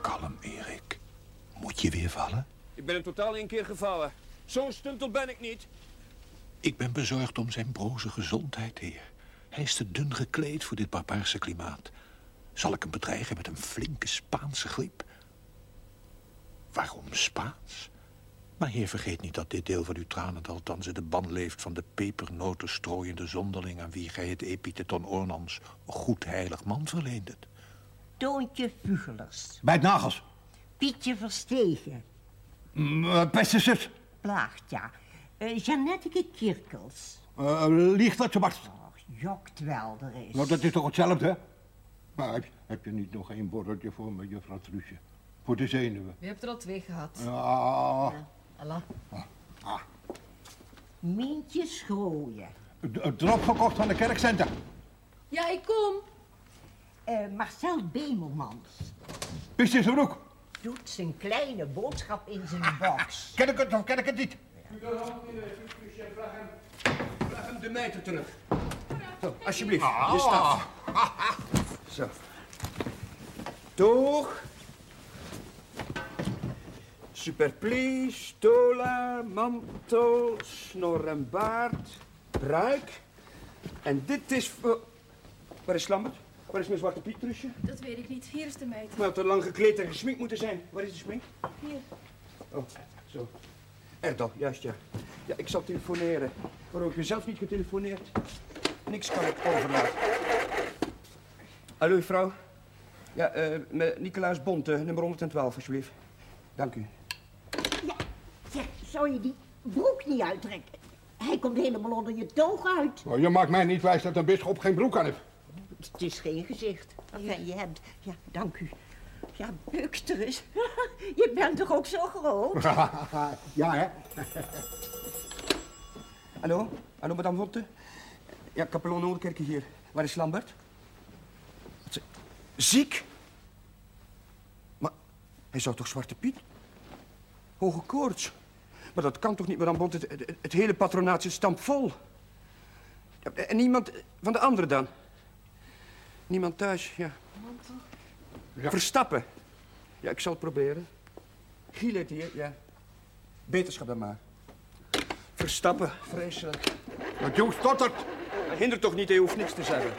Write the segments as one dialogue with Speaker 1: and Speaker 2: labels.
Speaker 1: Kalm, Erik. Moet je weer vallen?
Speaker 2: Ik ben in totaal één keer gevallen. Zo'n stuntel ben ik niet.
Speaker 1: Ik ben bezorgd om zijn broze gezondheid, heer. Hij is te dun gekleed voor dit barbaarse klimaat. Zal ik hem bedreigen met een flinke Spaanse griep? Waarom Spaans? Maar heer, vergeet niet dat dit deel van uw tranendal thans in de ban leeft... van de pepernoten strooiende zonderling... aan wie gij het epitheton Ornans goed heilig man verleendet.
Speaker 3: Toontje Vugelers.
Speaker 4: Bij het nagels.
Speaker 3: Pietje Verstegen.
Speaker 4: Mm, Beste zus.
Speaker 3: Plaagt, ja. Uh, Jeannette Kirkels.
Speaker 4: Uh, liegt dat ze barst.
Speaker 3: Och, jokt wel, er is.
Speaker 4: Nou, dat is toch hetzelfde, hè? Maar heb, heb je niet nog één borreltje voor me, juffrouw Truusje? Voor de zenuwen.
Speaker 5: Je hebt er al twee gehad.
Speaker 4: Ja.
Speaker 5: ja. Allah.
Speaker 4: Ah. ah.
Speaker 3: Mientje Schrooien.
Speaker 4: Het drop verkocht van de kerkcenter.
Speaker 5: Ja, ik kom.
Speaker 3: Uh, Marcel Bemelmans.
Speaker 4: Pist in zijn broek.
Speaker 3: Doet zijn kleine boodschap in zijn box.
Speaker 4: Ken ik het of ken ik het niet?
Speaker 2: Doe hand vraag hem, vraag hem de meter terug. Zo, alsjeblieft,
Speaker 4: ah.
Speaker 2: je staat. Zo. Toch. Superplie, stola, mantel, snor en baard, pruik. En dit is voor... Waar is Lambert? Waar is mijn zwarte pietrusje?
Speaker 5: Dat weet ik niet. Hier is de meter.
Speaker 2: Maar had er lang gekleed en gesminkt moeten zijn. Waar is de smink?
Speaker 5: Hier.
Speaker 2: Oh, zo. Erdal, juist ja. Ja, ik zal telefoneren. Waarom heb je zelf niet getelefoneerd? Niks kan ik overlaten. Hallo, mevrouw. Ja, uh, met Nicolaas Bonte, nummer 112, alsjeblieft. Dank u.
Speaker 3: Zou je die broek niet uittrekken? Hij komt helemaal onder je toog uit.
Speaker 4: Oh, je maakt mij niet wijs dat een bisschop geen broek aan heeft.
Speaker 3: Het is geen gezicht. Enfin, je hebt... Ja, dank u. Ja, Buksterus. Je bent toch ook zo groot?
Speaker 4: ja, hè?
Speaker 2: Hallo? Hallo, madame Bonte? Ja, kapelaan Noorderkerke hier. Waar is Lambert? Ziek? Maar hij zou toch Zwarte Piet? Hoge koorts. Maar dat kan toch niet, madame Bonte? Het, het, het hele patronaat zit stampvol. En niemand van de anderen dan? Niemand thuis, ja. ja. Verstappen. Ja, ik zal het proberen. Gielet hier, ja. Beterschap dan maar. Verstappen, vreselijk.
Speaker 4: Dat jong stottert.
Speaker 2: Hindert toch niet, je hoeft niks te zeggen.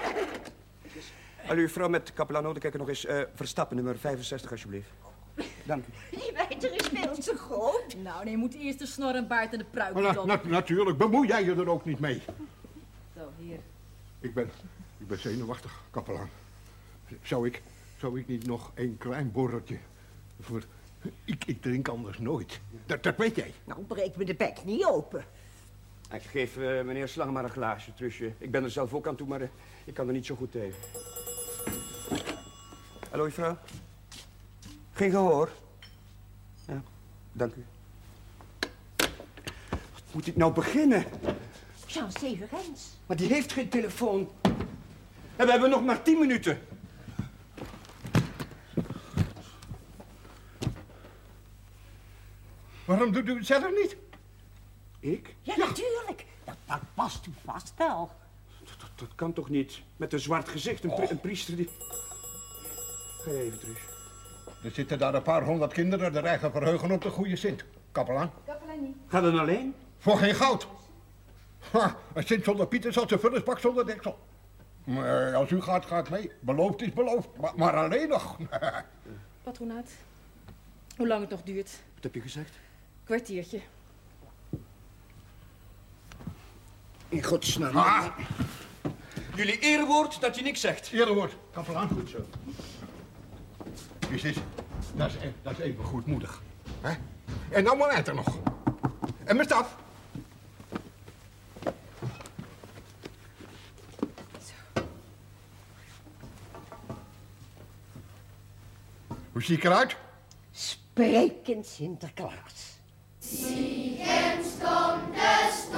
Speaker 2: Hallo, vrouw met kapelaan Noorderkerke nog eens uh, Verstappen, nummer 65, alsjeblieft. Dank u.
Speaker 3: Die meter is veel te groot.
Speaker 5: Nou, nee, je moet eerst de snor en baard en de pruik
Speaker 4: na, na, Natuurlijk, bemoei jij je er ook niet mee.
Speaker 5: Zo, hier.
Speaker 4: Ik ben, ik ben zenuwachtig, kapelaan. Zou ik, zou ik niet nog een klein borreltje voor... Ik, ik drink anders nooit. Dat, dat weet jij.
Speaker 3: Nou, breek me de bek niet open.
Speaker 2: Ik geef uh, meneer Slang maar een glaasje, Trusje. Ik ben er zelf ook aan toe, maar uh, ik kan er niet zo goed tegen. Hallo, juffrouw. Geen gehoor? Ja, dank u. Wat moet ik nou beginnen?
Speaker 3: Jean Severens.
Speaker 2: Maar die heeft geen telefoon. En we hebben nog maar tien minuten.
Speaker 4: Waarom doet u het zelf niet?
Speaker 2: Ik?
Speaker 3: Ja, ja. natuurlijk. Dat, dat past u vast wel.
Speaker 2: Dat, dat, dat, kan toch niet? Met een zwart gezicht, een, pri een priester die... Ga even terug.
Speaker 4: Er zitten daar een paar honderd kinderen de rijgen verheugen op de goede Sint. Kapelaan.
Speaker 5: Kapelaan niet.
Speaker 2: Ga dan alleen?
Speaker 4: Voor geen goud. Ha, een Sint zonder Pieter zat zijn vullersbak zonder deksel. Maar als u gaat, gaat mee. Beloofd is beloofd. Maar, maar alleen nog.
Speaker 5: Patronaat. Hoe lang het nog duurt?
Speaker 2: Wat heb je gezegd?
Speaker 5: Kwartiertje.
Speaker 2: In godsnaam. Ah. Jullie erewoord dat je niks zegt.
Speaker 4: Erewoord. Kapelaan. Goed zo. Is? Dat is, dat is even goedmoedig. Hè? En nou maar er nog. En mijn staf. Hoe zie ik eruit?
Speaker 3: Sprekend Sinterklaas.
Speaker 6: Ziegens komt de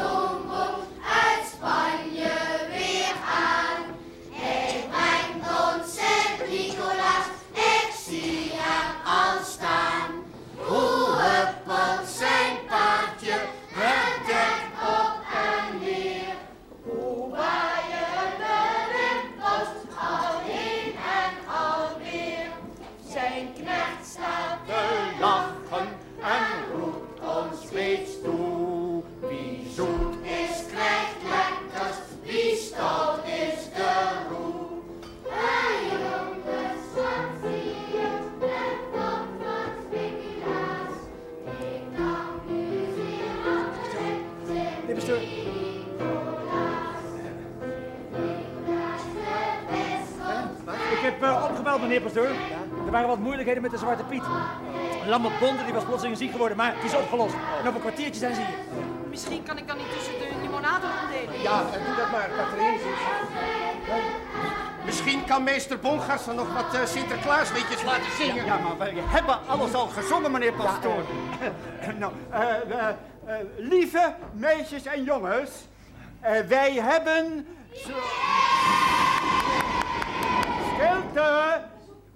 Speaker 7: meneer pastoor. Er waren wat moeilijkheden met de Zwarte Piet. Lamme Bonte die was plotseling ziek geworden, maar het is opgelost. En op een kwartiertje zijn ze hier.
Speaker 8: Misschien kan ik dan niet tussen de limonade ondelen.
Speaker 2: Ja, doe dat maar, Katrien. Misschien kan meester Bongas dan nog wat uh, Sinterklaasliedjes laten zingen.
Speaker 7: Ja, maar wij hebben alles al gezongen, meneer pastoor. nou, uh, lieve meisjes en jongens, wij hebben... Zo... Stilte!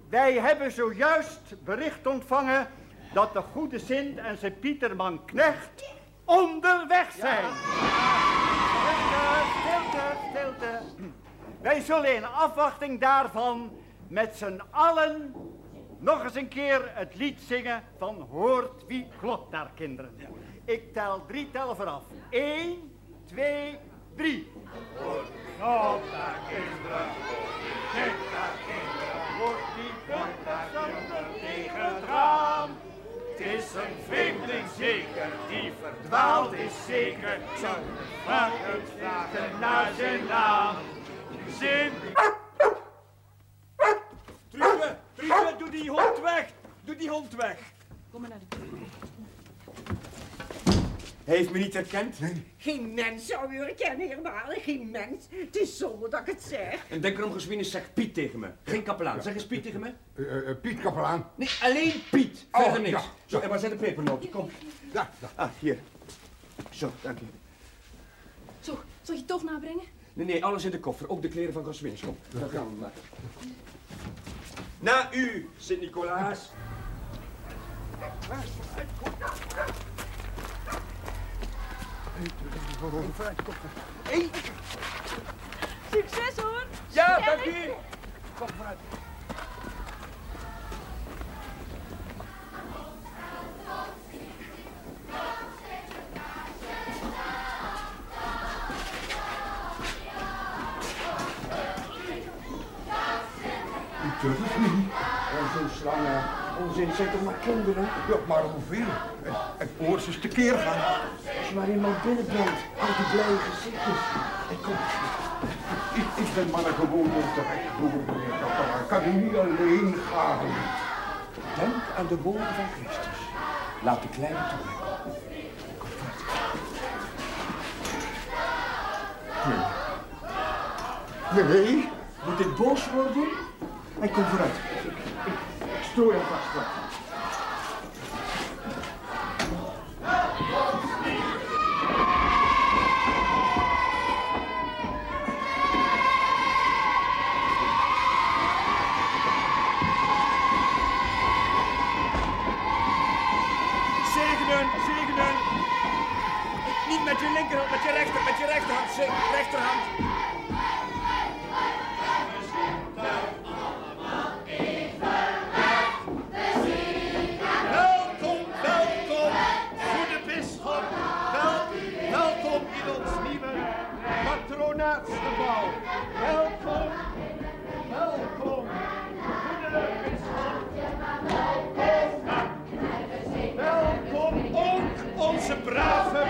Speaker 7: Wij hebben zojuist bericht ontvangen dat de goede Sint en zijn Pieterman Knecht onderweg zijn. Stilte, stilte, stilte. Wij zullen in afwachting daarvan met z'n allen nog eens een keer het lied zingen van Hoort wie klopt daar, kinderen. Ik tel drie tellen vooraf. Eén, twee, drie. Hoort klopt daar, kinderen. Hoort daar, kinderen. Hoort die klopt zonder tegen het. Het is een vreemdeling zeker, die verdwaald is zeker. Zou het vragen naar zijn naam. Zin. Trude, Trude, doe die hond weg. Doe die hond weg.
Speaker 8: Kom maar naar de.
Speaker 2: Hij heeft me niet herkend.
Speaker 3: Geen mens zou u herkennen, heer Malen. Geen mens. Het is zonde dat ik het zeg.
Speaker 2: En denk erom gezwien zegt Piet tegen me. Geen kapelaan. Zeg eens Piet tegen me.
Speaker 4: Uh, uh, Piet kapelaan.
Speaker 2: Nee, alleen Piet. Verder
Speaker 4: Oh,
Speaker 2: niks.
Speaker 4: ja.
Speaker 2: Zo, en waar zijn de pepernoten? Kom.
Speaker 4: Ja, ja.
Speaker 2: Ah, hier. Zo, dank je.
Speaker 9: Zo, zal ik je toch nabrengen?
Speaker 2: Nee, nee, alles in de koffer. Ook de kleren van Goswins. Kom, dan gaan we maar. Na u, Sint-Nicolaas.
Speaker 8: Succes hoor!
Speaker 2: Ja, dank u. Kom vooruit.
Speaker 4: Ik durf het niet.
Speaker 2: Onzin, slangen. Onzin, zijn toch maar kinderen?
Speaker 4: Ja, maar hoeveel? Het, het oor is tekeer gaan.
Speaker 2: Maar iemand binnenbrengt, al die blije gezichtjes. Ik kom.
Speaker 4: Ik, ik ben maar een gewone terechtboer, meneer kan u niet alleen gaan.
Speaker 2: Denk aan de woorden van Christus. Laat de kleine toegaan.
Speaker 4: Nee,
Speaker 2: Moet ik boos worden? En kom vooruit. Ik, ik stoor hem vast
Speaker 7: linkerhand, met je rechter, met je rechterhand. Zeg, rechterhand. Welkom, welkom, goede bisschop. Wel, welkom in ons nieuwe patronaatsgebouw. Welkom, welkom,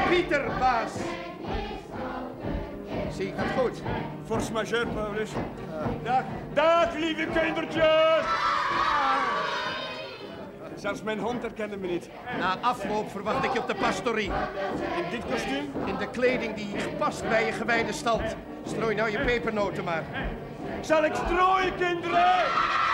Speaker 7: brave Pieterbaas.
Speaker 2: Zie ik het goed?
Speaker 7: Force majeure, Paulus. Dag, dag, lieve kindertjes. Zelfs mijn hond herkende me niet.
Speaker 2: Na afloop verwacht ik je op de pastorie.
Speaker 7: In dit kostuum?
Speaker 2: In de kleding die past bij je gewijde stand. Strooi nou je pepernoten maar.
Speaker 7: Zal ik strooien, kinderen?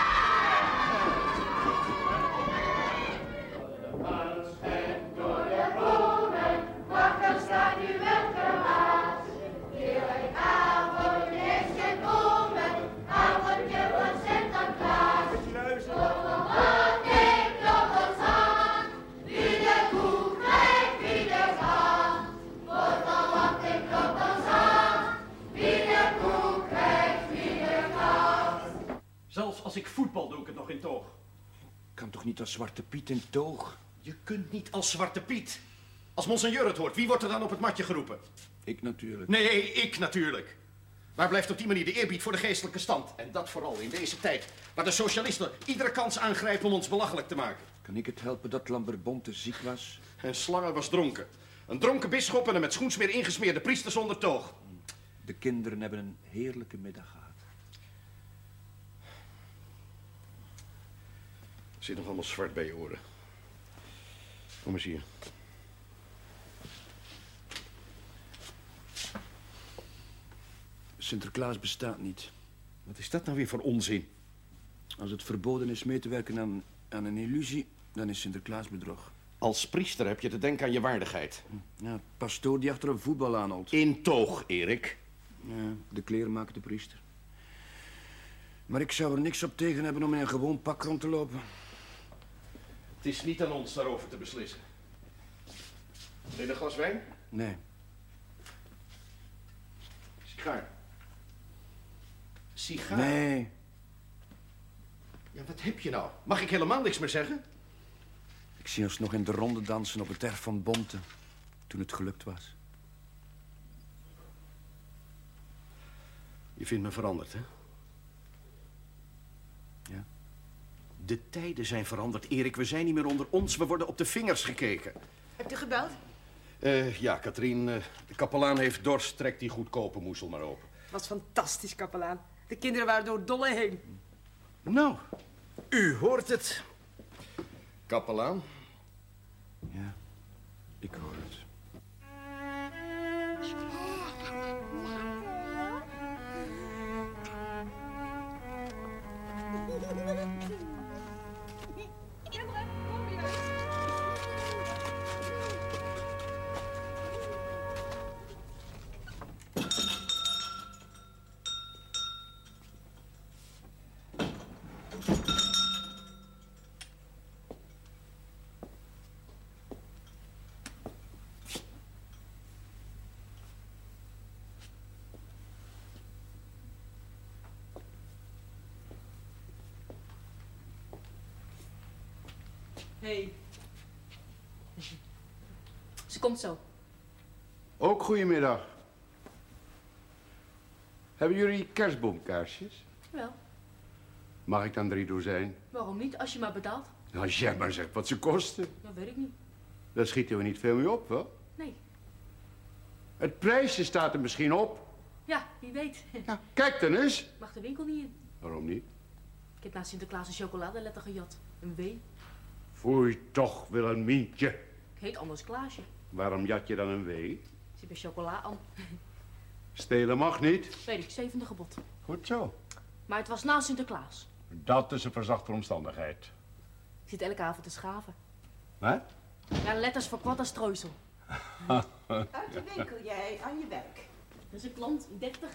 Speaker 10: In toog.
Speaker 2: Kan toch niet als Zwarte Piet in toog?
Speaker 10: Je kunt niet als Zwarte Piet. Als monseigneur het hoort, wie wordt er dan op het matje geroepen?
Speaker 2: Ik natuurlijk.
Speaker 10: Nee, ik natuurlijk. Waar blijft op die manier de eerbied voor de geestelijke stand? En dat vooral in deze tijd, waar de socialisten iedere kans aangrijpen om ons belachelijk te maken.
Speaker 2: Kan ik het helpen dat Lambert Bonte ziek was?
Speaker 10: En Slangen was dronken. Een dronken bisschop en een met schoensmeer ingesmeerde priester zonder toog.
Speaker 2: De kinderen hebben een heerlijke middag gehad.
Speaker 10: Zit nog allemaal zwart bij je oren. Kom eens hier.
Speaker 11: Sinterklaas bestaat niet.
Speaker 10: Wat is dat nou weer voor onzin?
Speaker 11: Als het verboden is mee te werken aan, aan een illusie, dan is Sinterklaas bedrog.
Speaker 10: Als priester heb je te denken aan je waardigheid.
Speaker 11: Ja, pastoor die achter een voetbal aanholt.
Speaker 10: In toog, Erik.
Speaker 11: Ja, de kleren maken de priester. Maar ik zou er niks op tegen hebben om in een gewoon pak rond te lopen.
Speaker 10: Het is niet aan ons daarover te beslissen. Wil je een glas wijn?
Speaker 11: Nee.
Speaker 10: Sigaar. Sigaar?
Speaker 11: Nee.
Speaker 10: Ja, wat heb je nou? Mag ik helemaal niks meer zeggen?
Speaker 11: Ik zie ons nog in de ronde dansen op het erf van Bonte. Toen het gelukt was.
Speaker 10: Je vindt me veranderd, hè? De tijden zijn veranderd, Erik. We zijn niet meer onder ons. We worden op de vingers gekeken.
Speaker 5: Hebt u gebeld?
Speaker 10: Eh, ja, Katrien, eh, de kapelaan heeft dorst. Trek die goedkope moesel maar open.
Speaker 12: Was fantastisch, kapelaan. De kinderen waren door dolle heen.
Speaker 10: Nou, u hoort het. Kapelaan.
Speaker 11: Ja, ik hoor het.
Speaker 9: Komt zo.
Speaker 13: Ook goedemiddag. Hebben jullie kerstboomkaarsjes?
Speaker 9: Wel,
Speaker 13: Mag ik dan drie dozijn?
Speaker 9: waarom niet? Als je maar betaalt.
Speaker 13: Als jij maar zegt wat ze kosten.
Speaker 9: Dat weet ik niet.
Speaker 13: Daar schieten we niet veel mee op, wel?
Speaker 9: Nee.
Speaker 13: Het prijsje staat er misschien op.
Speaker 9: Ja, wie weet.
Speaker 13: Kijk dan eens.
Speaker 9: Mag de winkel niet in.
Speaker 13: Waarom niet?
Speaker 9: Ik heb naast Sinterklaas een chocoladeletter gejat. Een W.
Speaker 13: Foei toch, Wilhelmientje.
Speaker 9: Ik heet anders Klaasje.
Speaker 13: Waarom jat je dan een W?
Speaker 9: Zit bij chocola aan.
Speaker 13: Stelen mag niet.
Speaker 9: Weet ik, zevende gebod.
Speaker 13: Goed zo.
Speaker 9: Maar het was na Sinterklaas.
Speaker 13: Dat is een verzachte omstandigheid.
Speaker 9: Ik zit elke avond te schaven.
Speaker 13: Wat?
Speaker 9: Ja, letters voor kwadderstreusel.
Speaker 5: Uit de winkel, jij, aan je werk.
Speaker 9: Dat is een klant, een dertiger.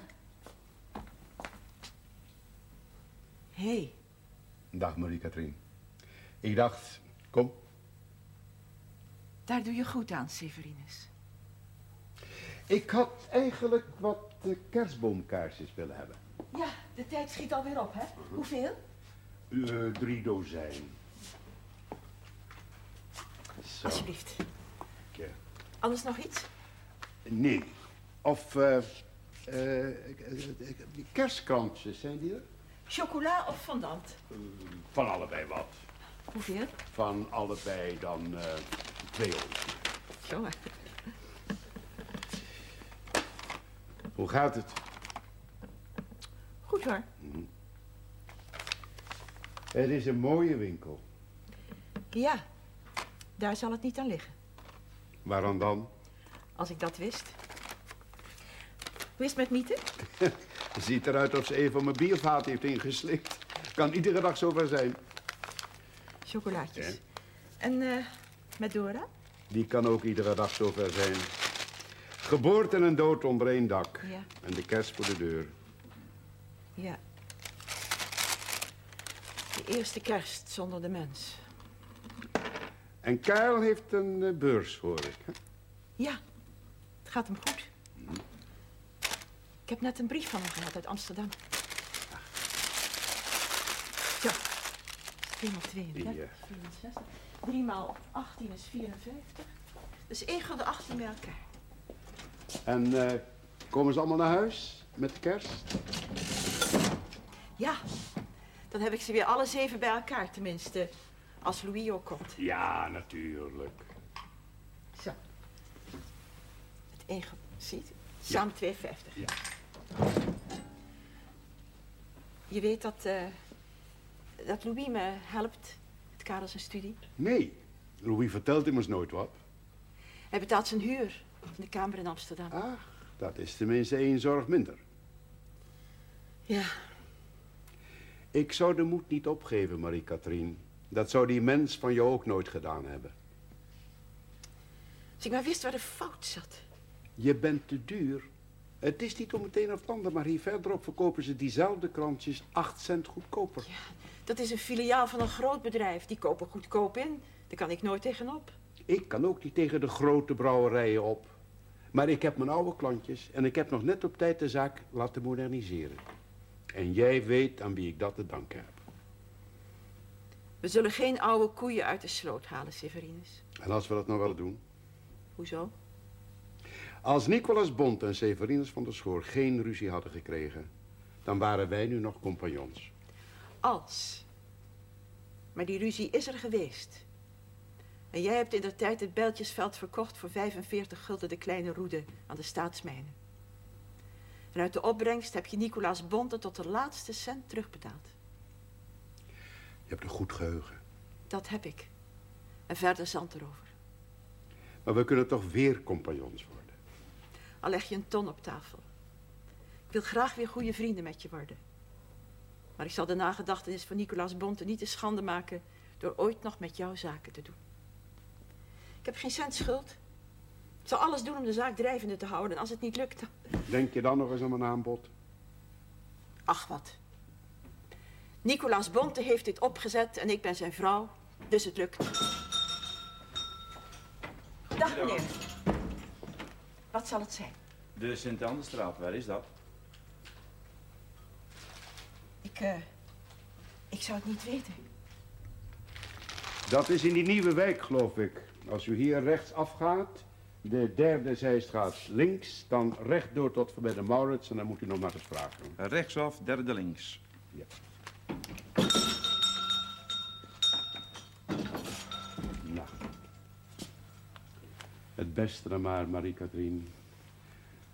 Speaker 5: Hé, hey,
Speaker 13: Dag Marie-Katrien. Ik dacht, kom.
Speaker 5: Daar doe je goed aan, Severinus.
Speaker 13: Ik had eigenlijk wat eh, kerstboomkaarsjes willen hebben.
Speaker 5: Ja, de tijd schiet alweer op, hè? Hoeveel?
Speaker 13: Eh, drie dozijn. Zo.
Speaker 5: Alsjeblieft.
Speaker 13: Ja.
Speaker 5: Anders nog iets?
Speaker 13: Nee. Of eh eh, eh, zijn die er?
Speaker 5: Chocola of fondant?
Speaker 13: Van allebei wat.
Speaker 5: Hoeveel?
Speaker 13: Van allebei dan twee euro.
Speaker 5: Jongen.
Speaker 13: Hoe gaat het?
Speaker 5: Goed hoor.
Speaker 13: Het is een mooie winkel.
Speaker 5: Ja, daar zal het niet aan liggen.
Speaker 13: Waarom dan?
Speaker 5: Als ik dat wist. Hoe is het met Miete?
Speaker 13: Het ziet eruit of ze een van mijn biervaten heeft ingeslikt. Kan iedere dag zover zijn.
Speaker 5: Chocolaatjes.
Speaker 13: Ja.
Speaker 5: En eh, met Dora?
Speaker 13: Die kan ook iedere dag zover zijn. Geboorte en dood onder één dak.
Speaker 5: Ja.
Speaker 13: En de kerst voor de deur.
Speaker 5: Ja. De eerste kerst zonder de mens.
Speaker 13: En Karel heeft een eh, beurs, hoor ik. hè?
Speaker 5: Ja, het gaat hem goed. Ik heb net een brief van hem gehad uit Amsterdam. Zo. 2 maal 32,
Speaker 13: Ja.
Speaker 5: 64. 3 maal 18 is 54. Dus 1 gulden 18 bij elkaar.
Speaker 13: En eh, komen ze allemaal naar huis met de kerst?
Speaker 5: Ja, dan heb ik ze weer alle zeven bij elkaar tenminste. Als Louis ook komt.
Speaker 13: Ja, natuurlijk.
Speaker 5: Zo. Het 1 gulden, ziet? Samen 2,50.
Speaker 13: Ja.
Speaker 5: Je weet dat, eh, dat Louis me helpt het Karel zijn studie?
Speaker 13: Nee, Louis vertelt immers nooit wat.
Speaker 5: Hij betaalt zijn huur van de kamer in Amsterdam.
Speaker 13: Ah, dat is tenminste één zorg minder.
Speaker 5: Ja,
Speaker 13: Ik zou de moed niet opgeven, Marie-Catherine. Dat zou die mens van jou ook nooit gedaan hebben.
Speaker 5: als ik maar wist waar de fout zat.
Speaker 13: Je bent te duur. Het is niet om het een of het ander, maar hier verderop verkopen ze diezelfde krantjes 8 cent goedkoper.
Speaker 5: Dat is een filiaal van een groot bedrijf. Die kopen goedkoop in. Daar kan ik nooit tegenop.
Speaker 13: Ik kan ook niet tegen de grote brouwerijen op. Maar ik heb mijn oude klantjes en ik heb nog net op tijd de zaak laten moderniseren. En jij weet aan wie ik dat te danken heb.
Speaker 5: We zullen geen oude koeien uit de sloot halen, Severinus.
Speaker 13: En als we dat nou wel doen?
Speaker 5: Hoezo?
Speaker 13: Als Nicolas Bond en Severinus van der Schoor geen ruzie hadden gekregen... dan waren wij nu nog compagnons.
Speaker 5: Als. Maar die ruzie is er geweest. En jij hebt in de tijd het Bijltjesveld verkocht voor 45 gulden de kleine roede aan de staatsmijnen. En uit de opbrengst heb je Nicolaas Bonte tot de laatste cent terugbetaald.
Speaker 13: Je hebt een goed geheugen.
Speaker 5: Dat heb ik. En verder zand erover.
Speaker 13: Maar we kunnen toch weer compagnons worden.
Speaker 5: Al leg je een ton op tafel. Ik wil graag weer goede vrienden met je worden. Maar ik zal de nagedachtenis van Nicolaas Bonte niet te schande maken door ooit nog met jou zaken te doen. Ik heb geen cent schuld. Ik zal alles doen om de zaak drijvende te houden. En als het niet lukt, dan...
Speaker 13: Denk je dan nog eens aan mijn aanbod?
Speaker 5: Ach wat. Nicolaas Bonte heeft dit opgezet en ik ben zijn vrouw. Dus het lukt. Dag meneer. Wat zal het zijn?
Speaker 14: De Sint-Anderstraat, waar is dat?
Speaker 5: Ik, eh, ik zou het niet weten.
Speaker 13: Dat is in die nieuwe wijk, geloof ik. Als u hier rechts afgaat, de derde zijstraat links, dan rechtdoor tot voorbij de Maurits en dan moet u nog maar eens vragen.
Speaker 14: Rechtsaf, derde links.
Speaker 13: Ja. Nou. Het beste dan maar, Marie-Catherine.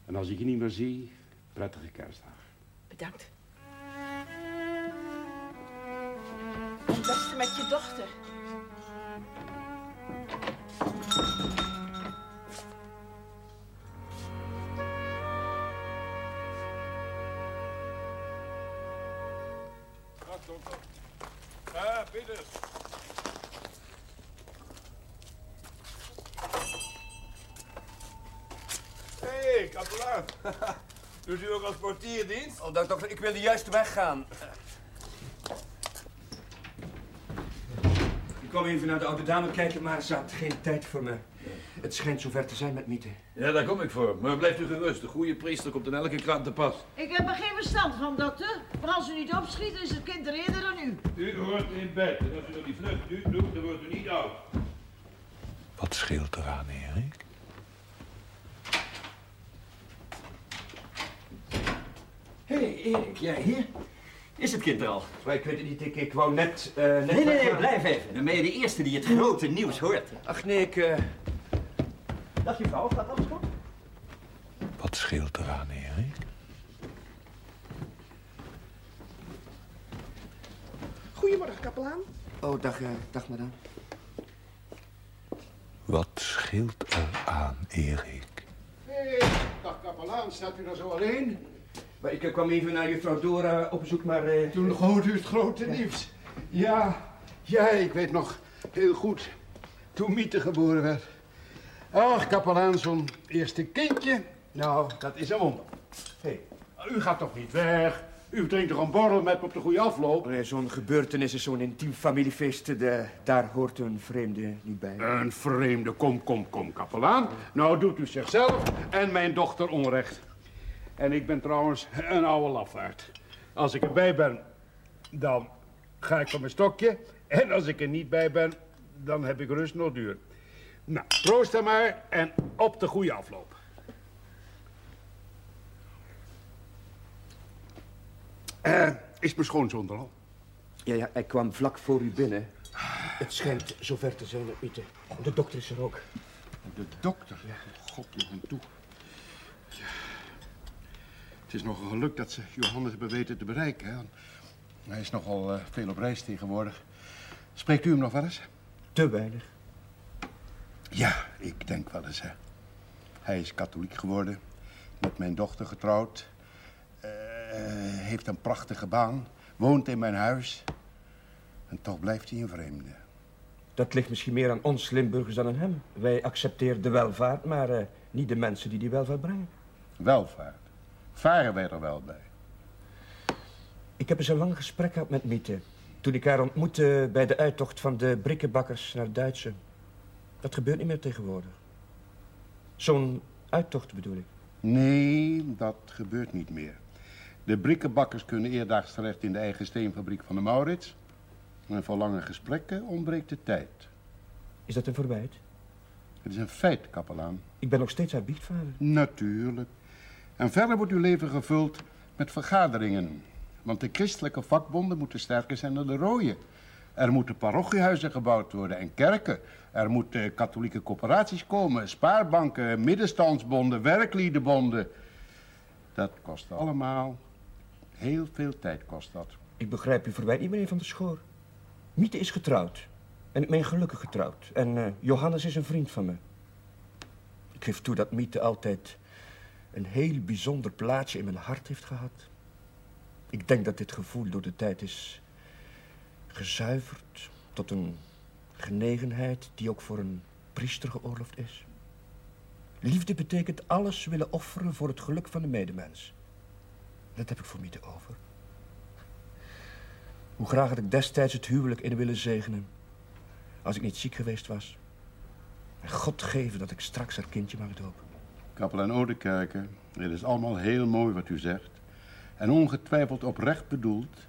Speaker 13: En als ik je niet meer zie, prettige kerstdag.
Speaker 5: Bedankt. Met je dochter.
Speaker 15: Ah, Pieters. Hé, hey, kapelaan. Doet u ook als portierdienst?
Speaker 2: Oh, dokter, ik wilde juist weggaan. Ik even naar de oude dame kijken, maar ze had geen tijd voor me. Het schijnt zover te zijn met Miete.
Speaker 15: Ja, daar kom ik voor. Maar blijft u gerust. De goede priester komt in elke krant te pas.
Speaker 3: Ik heb er geen verstand van, dokter. Maar als u niet opschiet, is het kind er eerder dan u.
Speaker 15: U hoort in bed. En als u nog die vlucht nu doet, dan wordt u niet oud.
Speaker 16: Wat scheelt eraan, Erik?
Speaker 2: Hé, hey, Erik, jij hier? Is het kind er al? Maar ik weet het niet, ik, ik wou net... eh, net
Speaker 8: Nee, nee, nee, blijf even. Dan ben je de eerste die het grote nieuws hoort.
Speaker 2: Ach nee, ik... eh,
Speaker 8: Dag juffrouw, gaat alles goed?
Speaker 16: Wat scheelt eraan, Erik?
Speaker 17: Goedemorgen, kapelaan.
Speaker 2: Oh, dag, eh, dag madame.
Speaker 16: Wat scheelt er aan, Erik?
Speaker 13: Hé, dag kapelaan, staat u daar zo alleen?
Speaker 2: Maar ik eh, kwam even naar juffrouw Dora op bezoek, maar... eh,
Speaker 13: Toen hoorde u het grote nieuws. Ja, ja, ik weet nog heel goed toen Miete geboren werd. Ach, kapelaan, zo'n eerste kindje. Nou, dat is een wonder. Hé, u gaat toch niet weg? U drinkt toch een borrel met me op de goede afloop?
Speaker 2: Nee, zo'n gebeurtenis is zo'n intiem familiefeest. De, daar hoort een vreemde niet bij.
Speaker 13: Een vreemde, kom, kom, kom, kapelaan. Nou doet u zichzelf en mijn dochter onrecht. En ik ben trouwens een oude lafaard. Als ik erbij ben, dan ga ik van mijn stokje. En als ik er niet bij ben, dan heb ik rust nog duur. Nou, proost dan maar en op de goede afloop. Eh, is mijn schoonzoon er al?
Speaker 2: Ja, ja, hij kwam vlak voor u binnen. Het schijnt zover te zijn Miete. De dokter is er ook.
Speaker 13: De dokter? Ja. God nog aan toe. Is nog een geluk dat ze Johannes hebben weten te bereiken. Hè? Hij is nogal eh, veel op reis tegenwoordig. Spreekt u hem nog wel eens?
Speaker 2: Te weinig.
Speaker 13: Ja, ik denk wel eens, hè. Hij is katholiek geworden, met mijn dochter getrouwd, eh, heeft een prachtige baan, woont in mijn huis. En toch blijft hij een vreemde.
Speaker 2: Dat ligt misschien meer aan ons Limburgers dan aan hem. Wij accepteren de welvaart, maar eh, niet de mensen die die welvaart brengen.
Speaker 13: Welvaart. Varen wij er wel bij?
Speaker 2: Ik heb eens een lang gesprek gehad met Miete. Toen ik haar ontmoette bij de uittocht van de brikkenbakkers naar Duitse. Dat gebeurt niet meer tegenwoordig. Zo'n uittocht bedoel ik.
Speaker 13: Nee, dat gebeurt niet meer. De brikkenbakkers kunnen eerdaags terecht in de eigen steenfabriek van de Maurits. En voor lange gesprekken ontbreekt de tijd.
Speaker 2: Is dat een verwijt?
Speaker 13: Het is een feit, kapelaan.
Speaker 2: Ik ben nog steeds haar biechtvader.
Speaker 13: Natuurlijk. En verder wordt uw leven gevuld met vergaderingen. Want de christelijke vakbonden moeten sterker zijn dan de rode. Er moeten parochiehuizen gebouwd worden en kerken. Er moeten katholieke coöperaties komen, spaarbanken, middenstandsbonden, werkliedenbonden. Dat kost allemaal heel veel tijd kost dat.
Speaker 2: Ik begrijp uw verwijt niet, meneer Van der Schoor. Miete is getrouwd. En ik meen gelukkig getrouwd. En eh, Johannes is een vriend van me. Ik geef toe dat Miete altijd een heel bijzonder plaatsje in mijn hart heeft gehad. Ik denk dat dit gevoel door de tijd is gezuiverd tot een genegenheid die ook voor een priester geoorloofd is. Liefde betekent alles willen offeren voor het geluk van de medemens. Dat heb ik voor Miete over. Hoe graag had ik destijds het huwelijk in willen zegenen. Als ik niet ziek geweest was. En God geven dat ik straks haar kindje mag dopen.
Speaker 13: Kapelaan Oudekerken, dit is allemaal heel mooi wat u zegt. En ongetwijfeld oprecht bedoeld.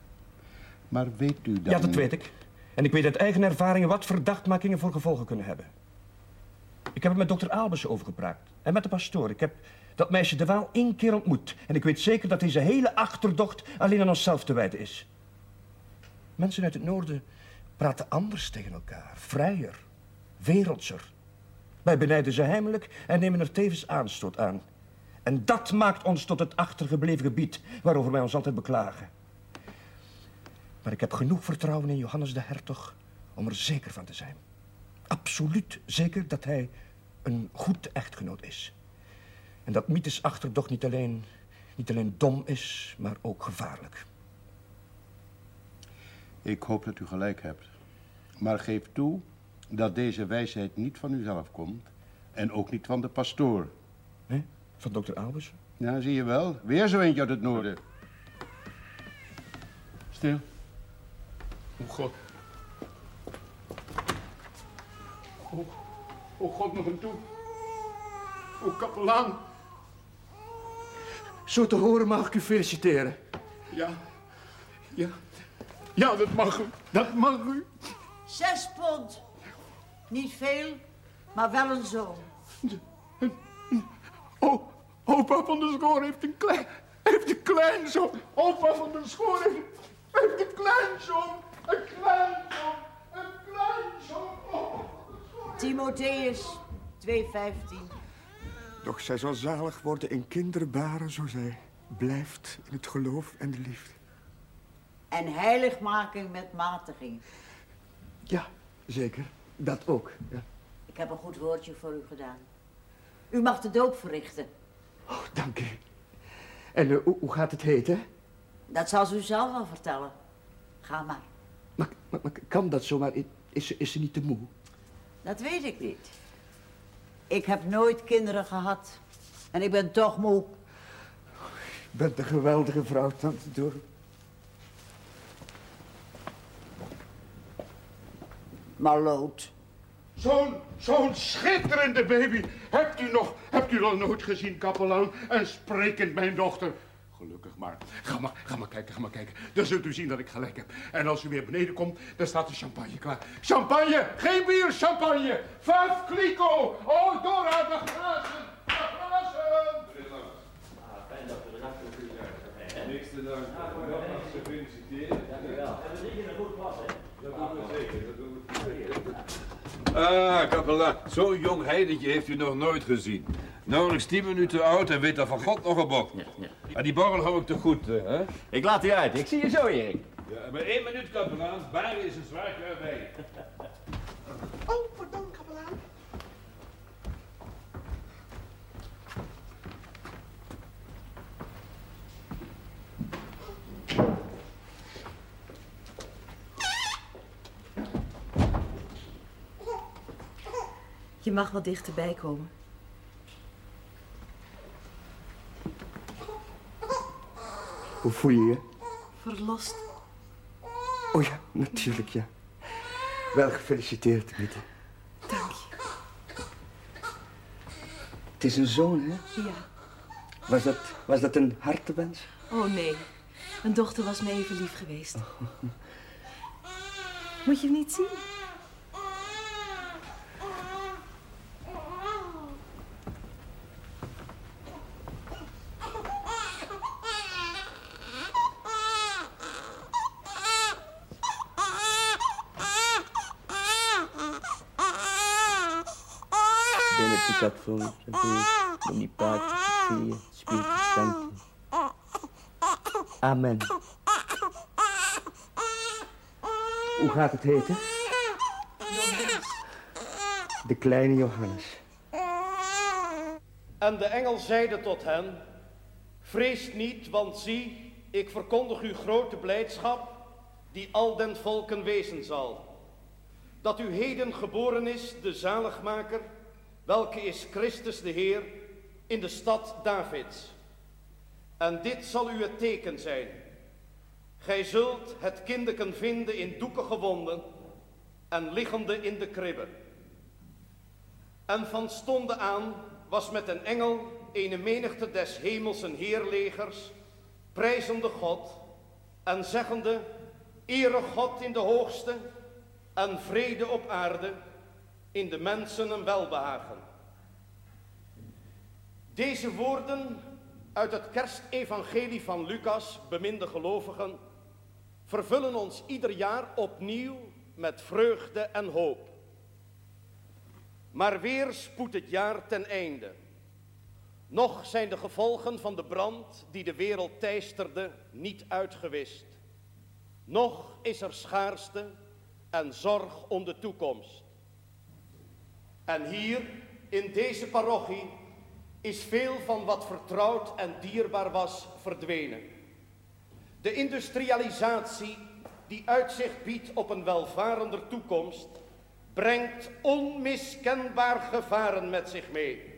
Speaker 13: Maar weet u dan...
Speaker 2: Ja, dat weet ik. En ik weet uit eigen ervaringen wat verdachtmakingen voor gevolgen kunnen hebben. Ik heb er met dokter Albers over gepraat. En met de pastoor. Ik heb dat meisje de Waal één keer ontmoet. En ik weet zeker dat deze hele achterdocht alleen aan onszelf te wijten is. Mensen uit het noorden praten anders tegen elkaar. Vrijer, wereldser. Wij benijden ze heimelijk en nemen er tevens aanstoot aan. En dat maakt ons tot het achtergebleven gebied waarover wij ons altijd beklagen. Maar ik heb genoeg vertrouwen in Johannes de Hertog om er zeker van te zijn. Absoluut zeker dat hij een goed echtgenoot is. En dat Mietes achterdocht niet alleen, niet alleen dom is, maar ook gevaarlijk.
Speaker 13: Ik hoop dat u gelijk hebt. Maar geef toe dat deze wijsheid niet van uzelf komt. En ook niet van de pastoor.
Speaker 2: Nee? Van dokter Albers?
Speaker 13: Ja, zie je wel. Weer zo eentje uit het noorden. Stil.
Speaker 15: Oh God. Oh, oh God, nog een toe. Oh, kapelaan.
Speaker 2: Zo te horen mag ik u feliciteren.
Speaker 15: Ja. Ja. Ja, dat mag u. Dat mag u.
Speaker 3: Zes pond. Niet veel, maar wel een zoon.
Speaker 15: Oh, opa van der Schoor heeft een klein... Heeft een kleinzoon. Opa van der Schoor heeft, heeft een kleinzoon. Een kleinzoon. Een kleinzoon. Oh.
Speaker 3: Timotheus, 2,15.
Speaker 2: Doch zij zal zalig worden in kinderen baren, zo zij blijft in het geloof en de liefde.
Speaker 3: En heiligmaking met matiging.
Speaker 2: Ja, zeker. Dat ook. Ja.
Speaker 3: Ik heb een goed woordje voor u gedaan. U mag de doop verrichten.
Speaker 2: Oh, dank u. En eh, hoe, hoe gaat het heten?
Speaker 3: Dat zal ze u zelf wel vertellen. Ga maar.
Speaker 2: Maar, maar, maar kan dat zomaar? Is, ze- is ze niet te moe?
Speaker 3: Dat weet ik niet. Ik heb nooit kinderen gehad. En ik ben toch moe.
Speaker 2: Je bent een geweldige vrouw, tante Dor.
Speaker 3: Maloot.
Speaker 13: Zo'n, zo'n schitterende baby. Hebt u nog, hebt u nog nooit gezien, kapelaan? En sprekend mijn dochter. Gelukkig maar. Ga maar, ga maar kijken, ga maar kijken. Dan zult u zien dat ik gelijk heb. En als u weer beneden komt, dan staat de champagne klaar. Champagne! Geen bier, champagne! Vijf kliko! Oh, Dora, de glazen! De glazen!
Speaker 18: Fijn dat we er achter kunnen zijn. Niks te danken. Nogmaals gefeliciteerd. Dank u wel. En we drinken een goed glas, hè? Dat doen we zeker. Dat doen we
Speaker 15: Ah, kapelaan. Zo'n jong heidentje heeft u nog nooit gezien. Nauwelijks tien minuten oud en weet dat van God nog een bok. Maar die borrel hou ik te goed, hè?
Speaker 19: Ik laat u uit. Ik zie je zo, Erik.
Speaker 20: Ja, maar één minuut, kapelaan. Barry is een zwaar bij.
Speaker 21: Oh, pardon, kapelaan.
Speaker 8: Je mag wel dichterbij komen.
Speaker 2: Hoe voel je je?
Speaker 8: Verlost.
Speaker 2: Oh ja, natuurlijk, ja. Wel gefeliciteerd, Miete.
Speaker 8: Dank je.
Speaker 2: Het is een zoon, hè?
Speaker 8: Ja.
Speaker 2: Was dat, was dat een hartewens?
Speaker 8: Oh nee. Mijn dochter was me even lief geweest. Moet je hem niet zien?
Speaker 2: Pace, Figlio, Spirito Santo. Amen. Hoe gaat het heten? De kleine Johannes.
Speaker 22: En de engel zeide tot hen, vreest niet, want zie, ik verkondig u grote blijdschap, die al den volken wezen zal. Dat u heden geboren is, de zaligmaker, welke is Christus de Heer, in de stad Davids. En dit zal u het teken zijn. Gij zult het kindeken vinden in doeken gewonden en liggende in de kribbe. En van stonden aan was met een engel een menigte des hemelsen heerlegers, prijzende God en zeggende, Ere God in de hoogste en vrede op aarde, in de mensen een welbehagen. Deze woorden uit het kerstevangelie van Lucas, beminde gelovigen, vervullen ons ieder jaar opnieuw met vreugde en hoop. Maar weer spoedt het jaar ten einde. Nog zijn de gevolgen van de brand die de wereld teisterde niet uitgewist. Nog is er schaarste en zorg om de toekomst. En hier, in deze parochie, is veel van wat vertrouwd en dierbaar was verdwenen. De industrialisatie die uitzicht biedt op een welvarender toekomst, brengt onmiskenbaar gevaren met zich mee.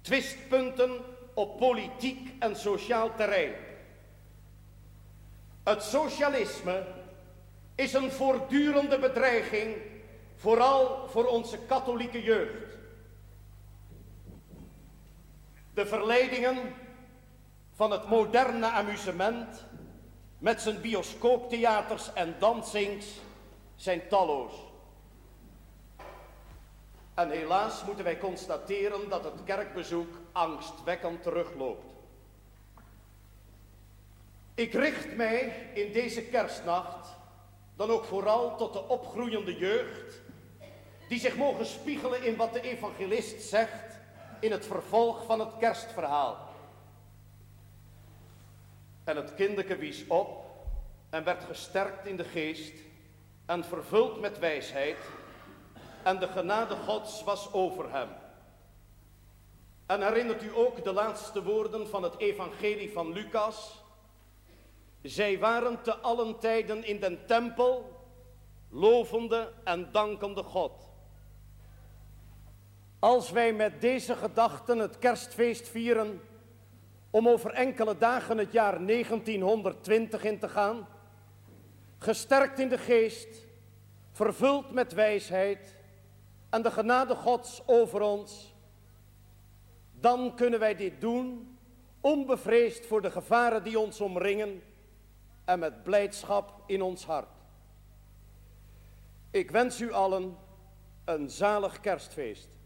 Speaker 22: Twistpunten op politiek en sociaal terrein. Het socialisme is een voortdurende bedreiging, vooral voor onze katholieke jeugd. De verleidingen van het moderne amusement met zijn bioscooptheaters en dansings zijn talloos. En helaas moeten wij constateren dat het kerkbezoek angstwekkend terugloopt. Ik richt mij in deze kerstnacht dan ook vooral tot de opgroeiende jeugd, die zich mogen spiegelen in wat de evangelist zegt in het vervolg van het kerstverhaal. En het kindeke wies op en werd gesterkt in de geest en vervuld met wijsheid en de genade Gods was over hem. En herinnert u ook de laatste woorden van het evangelie van Lucas? Zij waren te allen tijden in den tempel, lovende en dankende God. Als wij met deze gedachten het kerstfeest vieren, om over enkele dagen het jaar 1920 in te gaan, gesterkt in de geest, vervuld met wijsheid en de genade Gods over ons, dan kunnen wij dit doen, onbevreesd voor de gevaren die ons omringen en met blijdschap in ons hart. Ik wens u allen een zalig kerstfeest.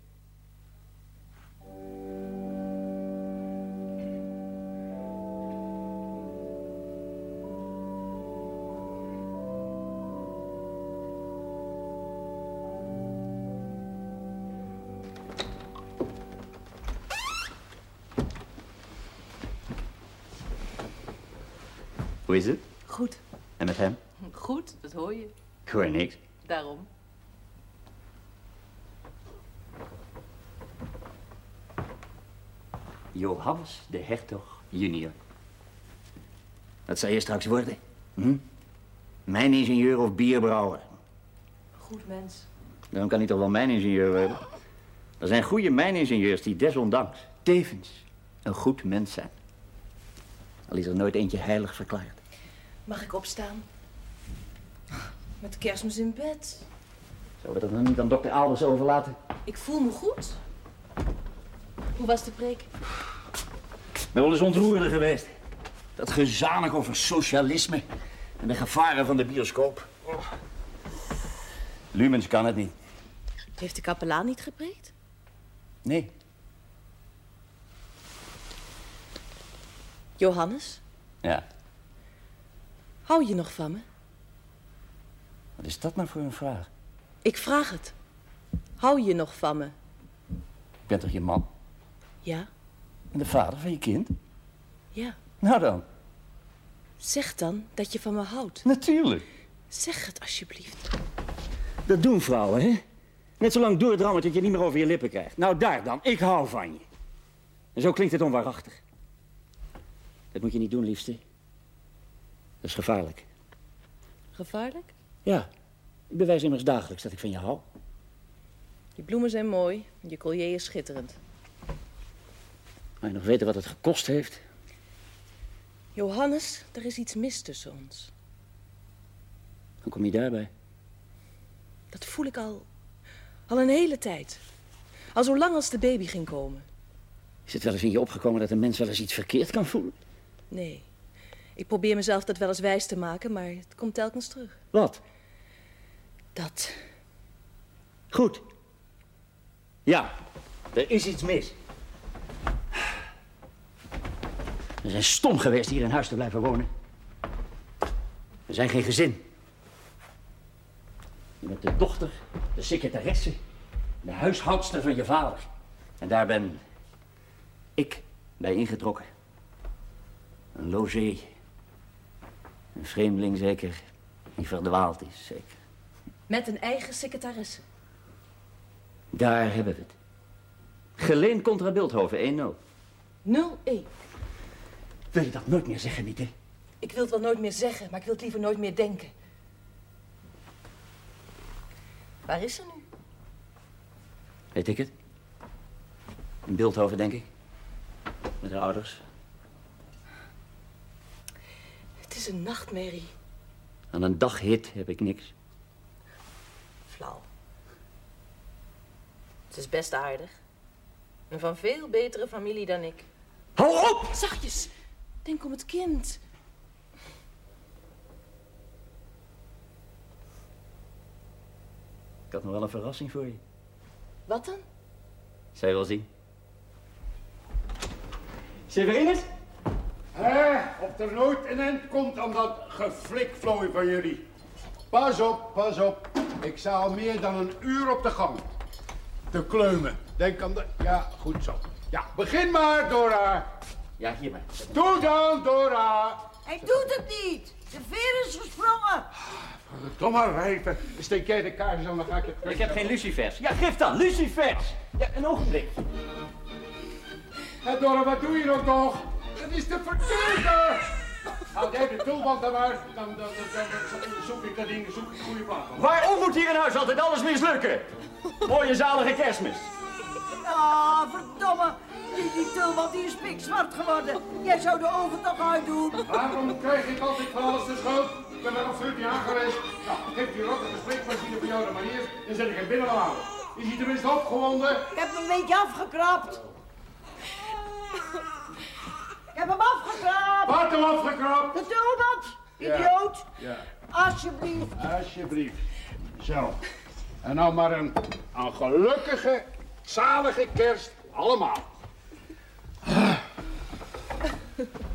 Speaker 19: Hoe is het?
Speaker 8: Goed.
Speaker 19: En met hem?
Speaker 23: Goed, dat hoor je.
Speaker 19: Ik hoor niks.
Speaker 23: Daarom.
Speaker 19: Johannes de Hertog junior. Wat zal je straks worden? Hm? Mijningenieur of bierbrouwer?
Speaker 23: Goed mens.
Speaker 19: Dan kan hij toch wel mijningenieur worden? Er zijn goede mijningenieurs die desondanks tevens een goed mens zijn. Al is er nooit eentje heilig verklaard.
Speaker 5: Mag ik opstaan? Met kerstmis in bed.
Speaker 19: Zullen we dat dan niet aan dokter Alders overlaten?
Speaker 5: Ik voel me goed. Hoe was de preek?
Speaker 19: Wel eens ontroerder geweest. Dat gezanik over socialisme en de gevaren van de bioscoop. Lumens kan het niet.
Speaker 5: Heeft de kapelaan niet gepreekt?
Speaker 19: Nee.
Speaker 5: Johannes,
Speaker 19: Ja,
Speaker 5: hou je nog van me?
Speaker 19: wat is dat nou voor een vraag?
Speaker 5: Ik vraag het. Hou je nog van me?
Speaker 19: Ik ben toch je man?
Speaker 5: Ja,
Speaker 19: En de vader van je kind?
Speaker 5: ja.
Speaker 19: Nou dan.
Speaker 5: Zeg dan dat je van me houdt.
Speaker 19: Natuurlijk.
Speaker 5: Zeg het alsjeblieft.
Speaker 19: Dat doen vrouwen, hè? Net zo lang doordrammen tot je niet meer over je lippen krijgt. Nou, daar dan. Ik hou van je. En zo klinkt het onwaarachtig. Dat moet je niet doen, liefste. Dat is gevaarlijk.
Speaker 5: Gevaarlijk?
Speaker 19: Ja, ik bewijs immers dagelijks dat ik van je hou.
Speaker 5: Je bloemen zijn mooi, je collier is schitterend.
Speaker 19: Maar je nog weten wat het gekost heeft?
Speaker 5: Johannes, er is iets mis tussen ons.
Speaker 19: Hoe kom je daarbij?
Speaker 5: Dat voel ik al. Al een hele tijd. Al zo lang als de baby ging komen.
Speaker 19: Is het wel eens in je opgekomen dat een mens wel eens iets verkeerd kan voelen?
Speaker 5: Nee. Ik probeer mezelf dat wel eens wijs te maken, maar het komt telkens terug.
Speaker 19: Wat?
Speaker 5: Dat.
Speaker 19: Goed. Ja, er is iets mis. We zijn stom geweest hier in huis te blijven wonen. We zijn geen gezin. Je bent de dochter, de secretaresse, de huishoudster van je vader. En daar ben ik bij ingetrokken. Een logé. Een vreemdeling zeker, die verdwaald is zeker.
Speaker 5: Met een eigen secretaresse.
Speaker 19: Daar hebben we het. Geleen contra Beeldhoven 1-0.
Speaker 5: 0-1.
Speaker 19: Wil je dat nooit meer zeggen, hè?
Speaker 5: Ik wil het wel nooit meer zeggen, maar ik wil het liever nooit meer denken. Waar is ze nu?
Speaker 19: Weet ik het? In Beeldhoven, denk ik. Met haar ouders.
Speaker 5: Het is een nachtmerrie.
Speaker 19: Aan een daghit heb ik niks.
Speaker 5: Flauw. Ze is best aardig. En van veel betere familie dan ik.
Speaker 19: Hou op!
Speaker 5: Zachtjes. Denk om het kind.
Speaker 19: Ik had nog wel een verrassing voor je.
Speaker 5: Wat dan?
Speaker 19: Zal je wel zien. Severinus?
Speaker 13: Hé, of er nooit een eind komt aan dat geflikvlooi van jullie. Pas op, pas op. Ik sta al meer dan een uur op de gang. Te kleumen. Denk aan de... Ja, goed zo. Ja, begin maar, Dora.
Speaker 19: Ja, hier maar.
Speaker 13: Doe dan, Dora.
Speaker 3: Hij doet het niet. De veer is gesprongen.
Speaker 13: Kom maar rijpen. Steek jij de kaarsjes aan, dan ga ik het...
Speaker 19: Ik heb geen lucifers. Ja, geef dan, lucifers. Ja, een ogenblik.
Speaker 13: Hé, Dora, wat doe je nou toch? Dat is te verkeerde. Houd jij de tulband dan maar, dan, dan, dan, dan- dan zoek ik dat ding, zoek ik goede plaats.
Speaker 19: Waarom moet hier in huis altijd alles mislukken? Mooie zalige kerstmis.
Speaker 3: Ah, verdomme. Die, die tulband die is pikzwart geworden. Jij zou de oven toch uitdoen.
Speaker 13: Waarom krijg ik altijd van alles de schuld? Ik ben er al 14 jaar geweest. Nou, geef die rotte spreekmachine voor jou de manier, dan zet ik hem binnen aan. Is hij tenminste opgewonden?
Speaker 3: Ik heb hem een beetje afgekrapt. Ik heb hem afgekrapt.
Speaker 13: Wat hem afgekrapt?
Speaker 3: De tulband.
Speaker 13: Ja.
Speaker 3: Idioot.
Speaker 13: Ja,
Speaker 3: Alsjeblieft.
Speaker 13: alsjeblieft. Zo. En nou maar een, een gelukkige, zalige kerst allemaal.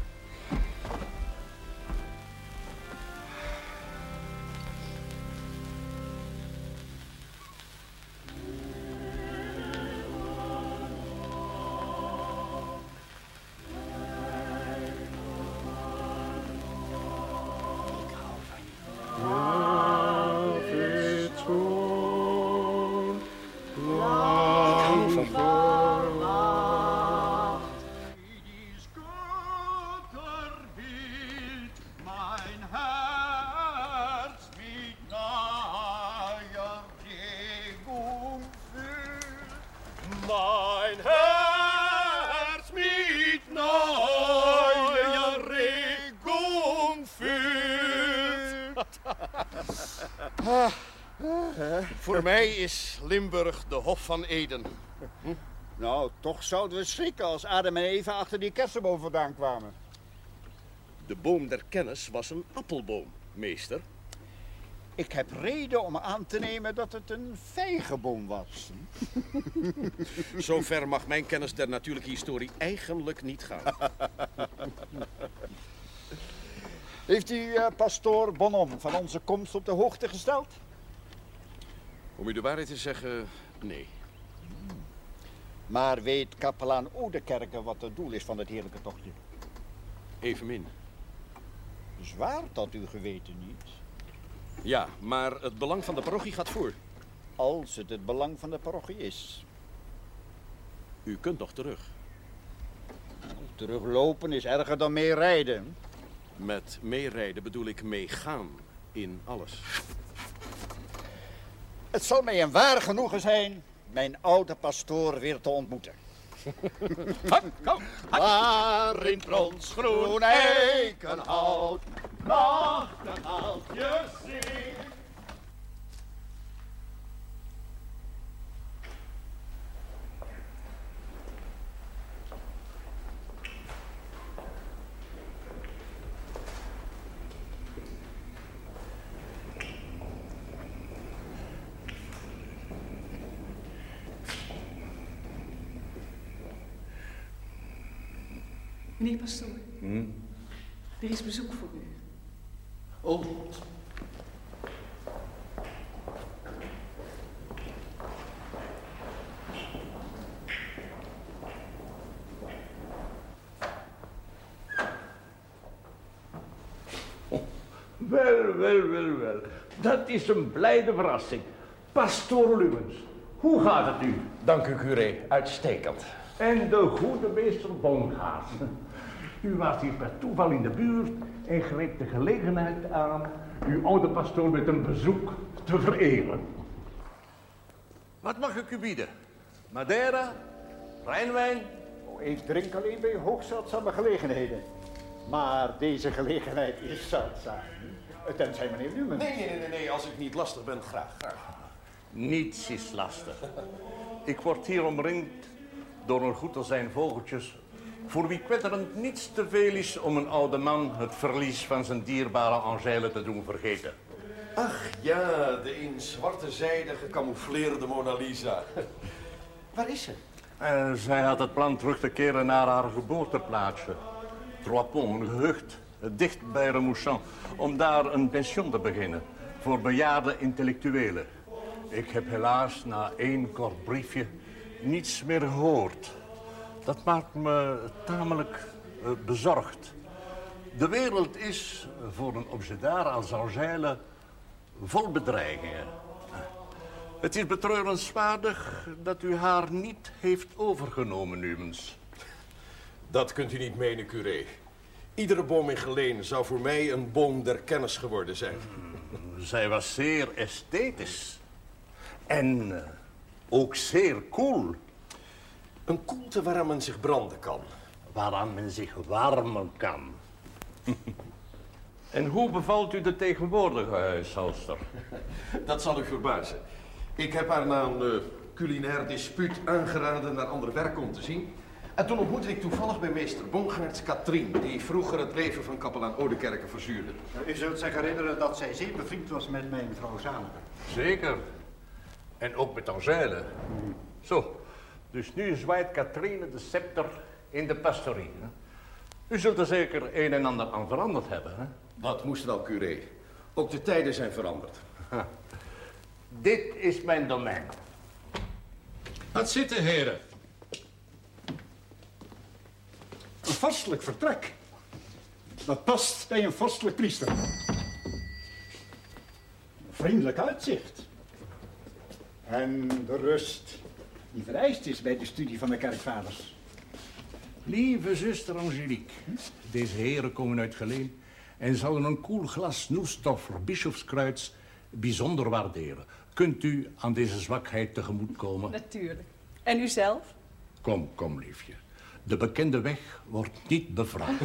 Speaker 24: mij is Limburg de Hof van Eden.
Speaker 7: Nou, toch zouden we schrikken als Adam en Eva achter die kersenboom vandaan kwamen.
Speaker 24: De boom der kennis was een appelboom, meester.
Speaker 7: Ik heb reden om aan te nemen dat het een vijgenboom was.
Speaker 24: Zover mag mijn kennis der natuurlijke historie eigenlijk niet gaan.
Speaker 7: Heeft u eh, pastoor Bonham van onze komst op de hoogte gesteld?
Speaker 24: Om u de waarheid te zeggen, nee.
Speaker 7: Maar weet kapelaan Oudekerke wat het doel is van het heerlijke tochtje?
Speaker 24: Evenmin.
Speaker 7: Zwaar dat uw geweten niet.
Speaker 24: Ja, maar het belang van de parochie gaat voor.
Speaker 7: Als het het belang van de parochie is.
Speaker 24: U kunt nog terug.
Speaker 7: Teruglopen is erger dan meerijden.
Speaker 24: Met meerijden bedoel ik meegaan in alles.
Speaker 7: Het zal mij een waar genoegen zijn mijn oude pastoor weer te ontmoeten.
Speaker 25: Waar in bronsgroen eikenhout nachtegaaltje zingt.
Speaker 5: Meneer Pastoor,
Speaker 20: Hm?
Speaker 5: er is bezoek voor u.
Speaker 20: Oh. Wel, wel, wel, wel. Dat is een blijde verrassing. Pastoor Lumens, hoe gaat het u?
Speaker 10: Dank u, curé. Uitstekend.
Speaker 20: En de goede meester Bongaas. U was hier per toeval in de buurt en greep de gelegenheid aan uw oude pastoor met een bezoek te vereren.
Speaker 10: Wat mag ik u bieden? Madeira? Rijnwijn?
Speaker 7: Oh, ik drink alleen bij hoogzeldzame gelegenheden. Maar deze gelegenheid is zeldzaam. Tenzij meneer Lumens.
Speaker 10: Nee, nee, nee, nee, nee, als ik niet lastig ben, graag, graag.
Speaker 20: Niets is lastig. Ik word hier omringd door een goed zijn vogeltjes... voor wie kwetterend niets te veel is om een oude man het verlies van zijn dierbare Angèle te doen vergeten.
Speaker 10: Ach ja, de in zwarte zijde gecamoufleerde Mona Lisa. Waar is ze?
Speaker 20: Eh, zij had het plan terug te keren naar haar geboorteplaatsje. Trois-Ponts, een gehucht, eh, dicht bij Remouchamp, om daar een pension te beginnen voor bejaarde intellectuelen. Ik heb helaas na één kort briefje niets meer gehoord. Dat maakt me tamelijk eh, bezorgd. De wereld is voor een obsedaar als Angèle vol bedreigingen. Het is betreurenswaardig dat u haar niet heeft overgenomen, Numens.
Speaker 10: Dat kunt u niet menen, curé. Iedere boom in Geleen zou voor mij een boom der kennis geworden zijn.
Speaker 20: Zij was zeer esthetisch. En eh, ook zeer cool.
Speaker 10: Een koelte waaraan men zich branden kan.
Speaker 20: Waaraan men zich warmen kan. en hoe bevalt u de tegenwoordige huishoudster?
Speaker 10: Dat zal u verbazen. Ik heb haar na een eh, culinair dispuut aangeraden naar ander werk om te zien. En toen ontmoette ik toevallig bij meester Bongaerts Katrien, die vroeger het leven van kapelaan Oudekerke verzuurde.
Speaker 7: U zult zich herinneren dat zij zeer bevriend was met mijn vrouw Zaneke.
Speaker 20: Zeker. En ook met Angèle. Zo, dus nu zwaait Katrine de scepter in de pastorie. Hè? U zult er zeker een en ander aan veranderd hebben, hè?
Speaker 10: Dat moest wel, curé. Ook de tijden zijn veranderd.
Speaker 20: Dit is mijn domein.
Speaker 26: Gaat zitten, heren.
Speaker 27: Een vorstelijk vertrek. Dat past bij een vorstelijk priester.
Speaker 7: vriendelijk uitzicht. En de rust die vereist is bij de studie van de kerkvaders.
Speaker 20: Lieve zuster Angelique, deze heren komen uit Geleen en zouden een koel glas snoestoffer bischofskruids bijzonder waarderen. Kunt u aan deze zwakheid tegemoetkomen?
Speaker 5: Natuurlijk. En u zelf?
Speaker 20: Kom, kom, liefje. De bekende weg wordt niet bevraagd.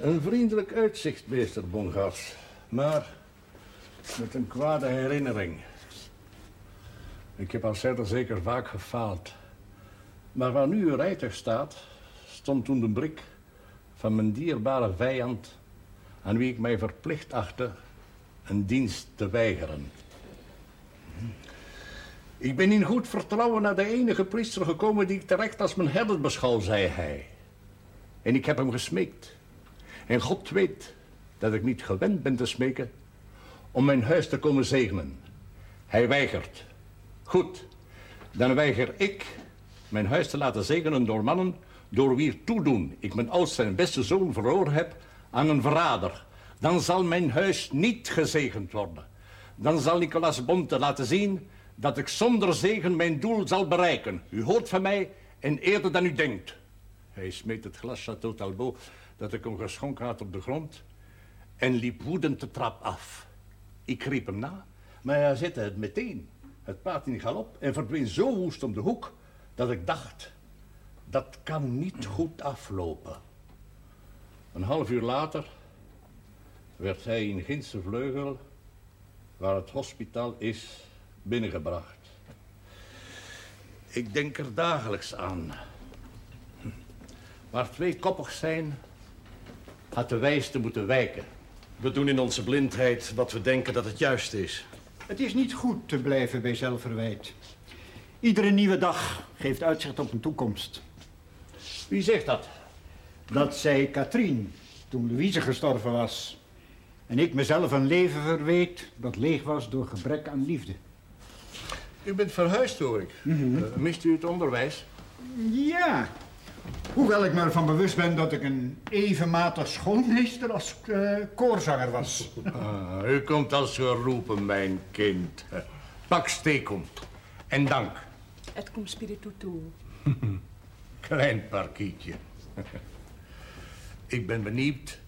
Speaker 20: een vriendelijk uitzicht, meester Bongas. Maar met een kwade herinnering. Ik heb al zeker zeker vaak gefaald. Maar waar nu uw rijtuig staat, stond toen de brik van mijn dierbare vijand... aan wie ik mij verplicht achtte een dienst te weigeren. Ik ben in goed vertrouwen naar de enige priester gekomen die ik terecht als mijn herder beschouw, zei hij. En ik heb hem gesmeekt. En God weet dat ik niet gewend ben te smeken om mijn huis te komen zegenen. Hij weigert. Goed, dan weiger ik mijn huis te laten zegenen door mannen door wie toedoen ik mijn oudste en beste zoon verloren heb aan een verrader. Dan zal mijn huis niet gezegend worden. Dan zal Nicolas Bonte laten zien dat ik zonder zegen mijn doel zal bereiken. U hoort van mij en eerder dan u denkt. Hij smeet het glas Chateau Talbot dat ik hem geschonken had op de grond en liep woedend de trap af. Ik riep hem na, maar hij zette het meteen. Het paard in galop en verdween zo woest om de hoek dat ik dacht, dat kan niet goed aflopen. Een half uur later werd hij in Gintse Vleugel, waar het hospitaal is, binnengebracht. Ik denk er dagelijks aan. Waar twee koppig zijn, had de wijste moeten wijken.
Speaker 10: We doen in onze blindheid wat we denken dat het juist is.
Speaker 7: Het is niet goed te blijven bij zelfverwijt. Iedere nieuwe dag geeft uitzicht op een toekomst.
Speaker 20: Wie zegt dat?
Speaker 7: Dat zei Katrien toen Louise gestorven was. En ik mezelf een leven verweet dat leeg was door gebrek aan liefde.
Speaker 20: U bent verhuisd, hoor ik. Eh, mist u het onderwijs?
Speaker 7: Ja, hoewel ik me ervan bewust ben dat ik een evenmatig schoolmeester als eh, koorzanger was.
Speaker 20: Ah, u komt als geroepen, mijn kind. Pak steekom. En dank.
Speaker 5: Et cum spiritu tuo.
Speaker 20: Klein parkietje. Ik ben benieuwd